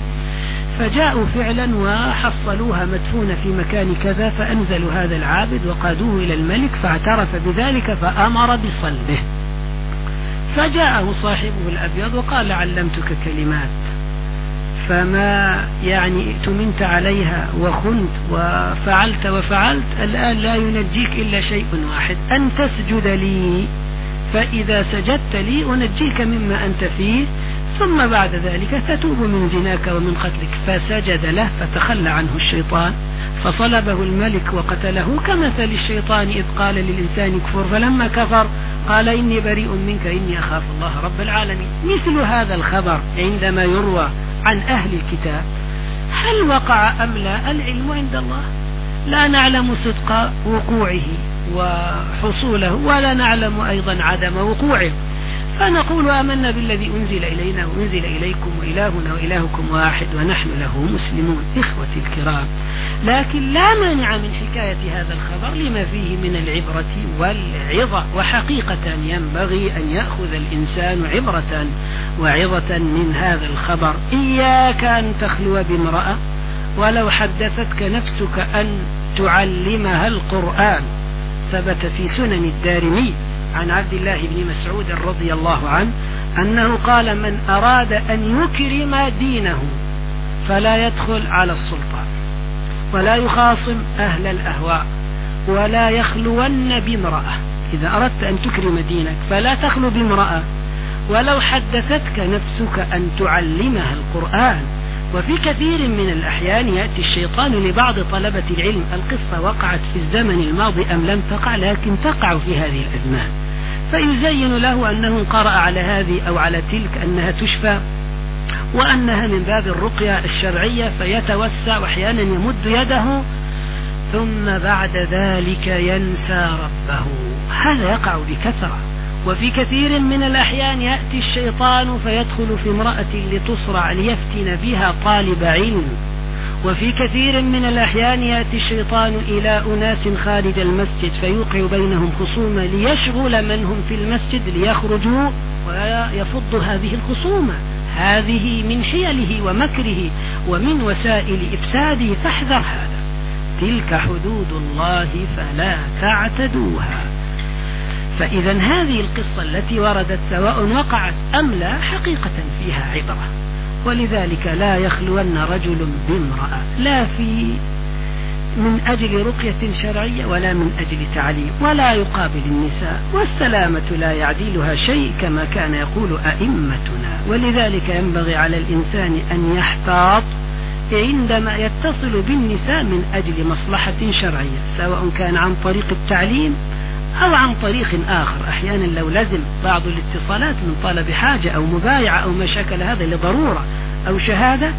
فجاءوا فعلا وحصلوها مدفونة في مكان كذا فأنزلوا هذا العابد وقادوه إلى الملك فاعترف بذلك فأمر بصلبه. فجاءه صاحبه الأبيض وقال علمتك كلمات فما يعني ائتمنت عليها وخنت وفعلت وفعلت الآن لا ينجيك إلا شيء واحد أن تسجد لي فإذا سجدت لي أنجيك مما أنت فيه ثم بعد ذلك تتوب من زناك ومن قتلك فسجد له فتخلى عنه الشيطان فصلبه الملك وقتله كمثل الشيطان إذ قال للإنسان كفر فلما كفر قال إني بريء منك إني أخاف الله رب العالمين. مثل هذا الخبر عندما يروى عن أهل الكتاب هل وقع أم لا؟ العلم عند الله. لا نعلم صدق وقوعه وحصوله ولا نعلم أيضا عدم وقوعه. فنقول آمنا بالذي أنزل إلينا وأنزل إليكم وإلهنا وإلهكم واحد ونحن له مسلمون إخوتي الكرام. لكن لا مانع من حكاية هذا الخبر لما فيه من العبرة والعظة. وحقيقة ينبغي أن يأخذ الإنسان عبرة وعظة من هذا الخبر. إياك أن تخلو بامرأة ولو حدثتك نفسك أن تعلمها القرآن. ثبت في سنن الدارمي عن عبد الله بن مسعود رضي الله عنه أنه قال من أراد أن يكرم دينه فلا يدخل على السلطان ولا يخاصم أهل الأهواء ولا يخلون بامرأة. إذا أردت أن تكرم دينك فلا تخلو بامرأة. ولو حدثتك نفسك أن تعلمها القرآن. وفي كثير من الأحيان يأتي الشيطان لبعض طلبة العلم. القصة وقعت في الزمن الماضي أم لم تقع؟ لكن تقع في هذه الأزمان. فيزين له أنه قرأ على هذه أو على تلك أنها تشفى وأنها من باب الرقية الشرعية فيتوسع وأحيانا يمد يده ثم بعد ذلك ينسى ربه. هذا يقع بكثرة وفي كثير من الأحيان يأتي الشيطان فيدخل في امرأة لتصرع ليفتن بها طالب علم. وفي كثير من الأحيان يأتي الشيطان إلى أناس خارج المسجد فيوقع بينهم خصومة ليشغل من هم في المسجد ليخرجوا ويفض هذه الخصومة. هذه من حيله ومكره ومن وسائل إفساده فاحذر هذا. تلك حدود الله فلا تعتدوها. فإذا هذه القصة التي وردت سواء وقعت أم لا حقيقة فيها عبرة. ولذلك لا يخلون رجل بامرأة لا في من أجل رقية شرعية ولا من أجل تعليم ولا يقابل النساء والسلامة لا يعديلها شيء كما كان يقول أئمتنا. ولذلك ينبغي على الإنسان أن يحتاط عندما يتصل بالنساء من أجل مصلحة شرعية سواء كان عن طريق التعليم أو عن طريق آخر. أحيانا لو لزم بعض الاتصالات من طلب حاجة أو مبايعة أو ما شكل هذا لضرورة أو شهادة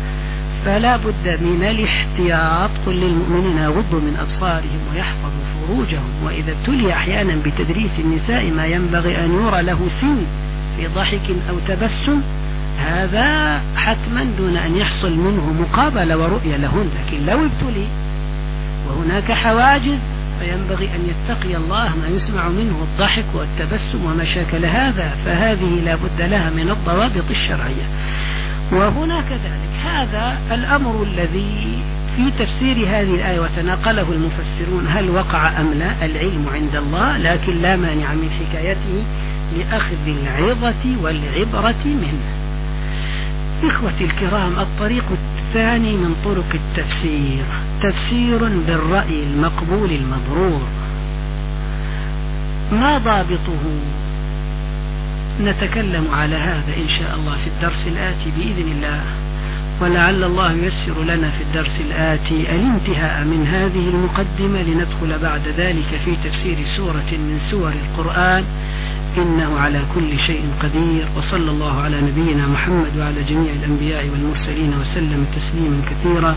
فلا بد من الاحتياط. قل للمؤمنين يغضوا من أبصارهم ويحفظوا فروجهم. وإذا ابتلي أحيانا بتدريس النساء ما ينبغي أن يرى له سن في ضحك أو تبسم هذا حتما دون أن يحصل منه مقابلة ورؤية لهن. لكن لو ابتلي وهناك حواجز فينبغي أن يتقي الله ما يسمع منه الضحك والتبسم وما شاكل هذا فهذه لا بد لها من الضوابط الشرعية. وهنا كذلك هذا الأمر الذي في تفسير هذه الآية وتناقله المفسرون هل وقع أم لا؟ العلم عند الله لكن لا مانع من حكايته لأخذ العظة والعبرة منه. إخوتي الكرام الطريق الثاني من طرق التفسير. تفسير بالرأي المقبول المبرور. ما ضابطه؟ نتكلم على هذا إن شاء الله في الدرس الآتي بإذن الله. ولعل الله ييسر لنا في الدرس الآتي الانتهاء من هذه المقدمة لندخل بعد ذلك في تفسير سورة من سور القرآن. إنه على كل شيء قدير. وصلى الله على نبينا محمد وعلى جميع الأنبياء والمرسلين وسلم تسليما كثيرا.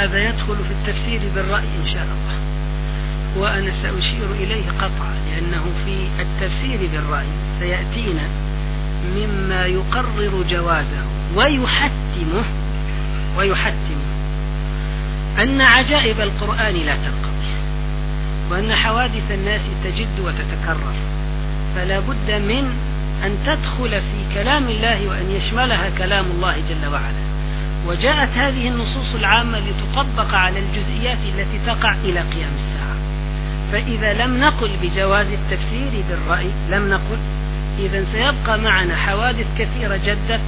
هذا يدخل في التفسير بالرأي إن شاء الله. وأنا سأشير إليه قطعا لأنه في التفسير بالرأي سيأتينا مما يقرر جوازه ويحتمه ويحتمه أن عجائب القرآن لا تنقضي وأن حوادث الناس تجد وتتكرر. فلا بد من أن تدخل في كلام الله وأن يشملها كلام الله جل وعلا. وجاءت هذه النصوص العامة لتطبق على الجزئيات التي تقع إلى قيام الساعة. فإذا لم نقل بجواز التفسير بالرأي لم نقل إذا سيبقى معنا حوادث كثيرة جدت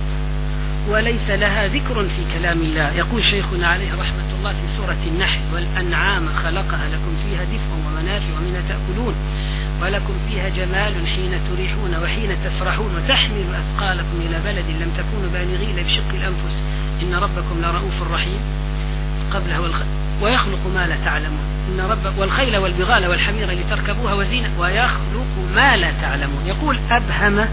وليس لها ذكر في كلام الله. يقول شيخنا عليه رحمة الله في سورة النحل والأنعام خلقها لكم فيها دفء ومنافع ومنها تأكلون ولكم فيها جمال حين تريحون وحين تسرحون وتحمل أثقالكم إلى بلد لم تكونوا بالغين بشق الأنفس إن ربكم لرؤوف رحيم. قبله والخ... ويخلق ما لا تعلمون. إن رب والخيل والبغال والحمير لتركبوها وزينة ويخلق ما لا تعلمون. يقول أبهم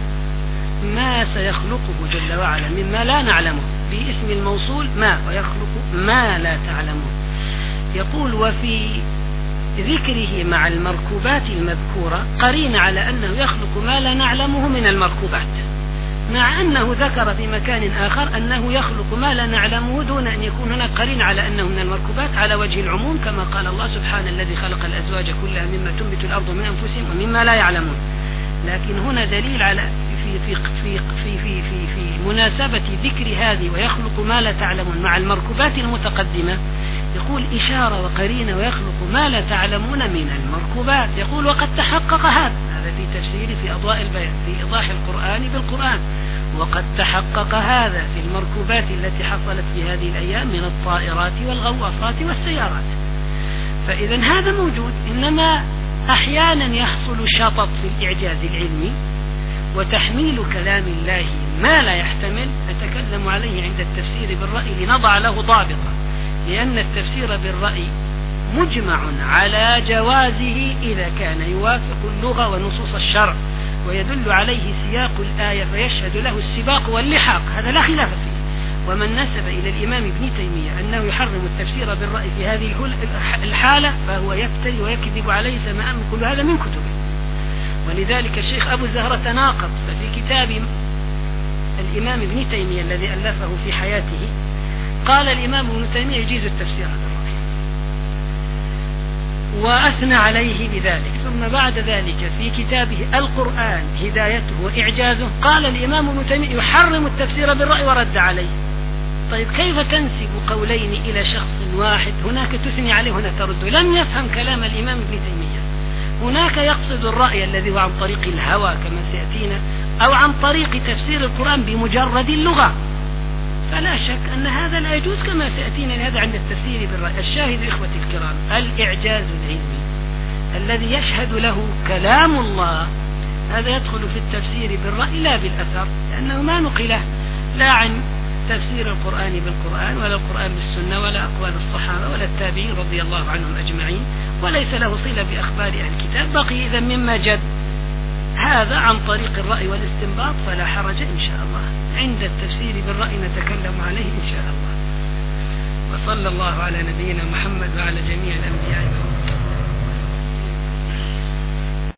ما سيخلقه جل وعلا مما لا نعلمه. باسم الموصول ما ويخلق ما لا تعلمون. يقول وفي ذكره مع المركوبات المذكورة قرين على أنه يخلق ما لا نعلمه من المركوبات. مع أنه ذكر في مكان آخر أنه يخلق ما لا نعلمه دون أن يكون هناك قرين على أنه من المركوبات على وجه العموم كما قال الله سبحانه الذي خلق الأزواج كلها مما تنبت الأرض من أنفسهم ومما لا يعلمون. لكن هنا دليل على في في في في في في, في مناسبة ذكر هذه ويخلق ما لا تعلمون مع المركوبات المتقدمة. يقول إشارة وقرينة ويخلق ما لا تعلمون من المركوبات. يقول وقد تحقق هذا. في تفسير في أضواء البيان في إيضاح القرآن بالقرآن. وقد تحقق هذا في المركوبات التي حصلت في هذه الأيام من الطائرات والغواصات والسيارات. فإذا هذا موجود إنما أحيانا يحصل شطط في الإعجاز العلمي وتحميل كلام الله ما لا يحتمل. نتكلم عليه عند التفسير بالرأي لنضع له ضابطا لأن التفسير بالرأي مجمع على جوازه إذا كان يوافق اللغة ونصوص الشرع ويدل عليه سياق الآية فيشهد له السباق واللحاق. هذا لا خلاف فيه. ومن نسب إلى الإمام ابن تيمية أنه يحرم التفسير بالرأي في هذه الحالة فهو يفتري ويكذب عليه سماء كل هذا من كتبه. ولذلك الشيخ أبو زهرة تناقض ففي كتاب الإمام ابن تيمية الذي ألفه في حياته قال الإمام ابن تيمية يجيز التفسير بالرأي وأثنى عليه بذلك. ثم بعد ذلك في كتابه القرآن هدايته وإعجازه قال الإمام ابن تيمية يحرم التفسير بالرأي ورد عليه. طيب كيف تنسب قولين إلى شخص واحد هناك تثني عليه هنا ترد. لم يفهم كلام الإمام ابن تيمية. هناك يقصد الرأي الذي هو عن طريق الهوى كما سيأتينا أو عن طريق تفسير القرآن بمجرد اللغة. فلا شك أن هذا لا يجوز كما سيأتينا هذا عند التفسير بالرأي. الشاهد إخوتي الكرام الإعجاز العلمي الذي يشهد له كلام الله هذا يدخل في التفسير بالرأي لا بالأثر لأنه ما نقله لا عن تفسير القرآن بالقرآن ولا القرآن بالسنة ولا أقوال الصحابة ولا التابعين رضي الله عنهم أجمعين وليس له صلة بأخبار أهل الكتاب بقي إذا مما جد. هذا عن طريق الرأي والاستنباط فلا حرج إن شاء الله. عند التفسير بالرأي نتكلم عليه إن شاء الله. وصلى الله على نبينا محمد وعلى جميع الأنبياء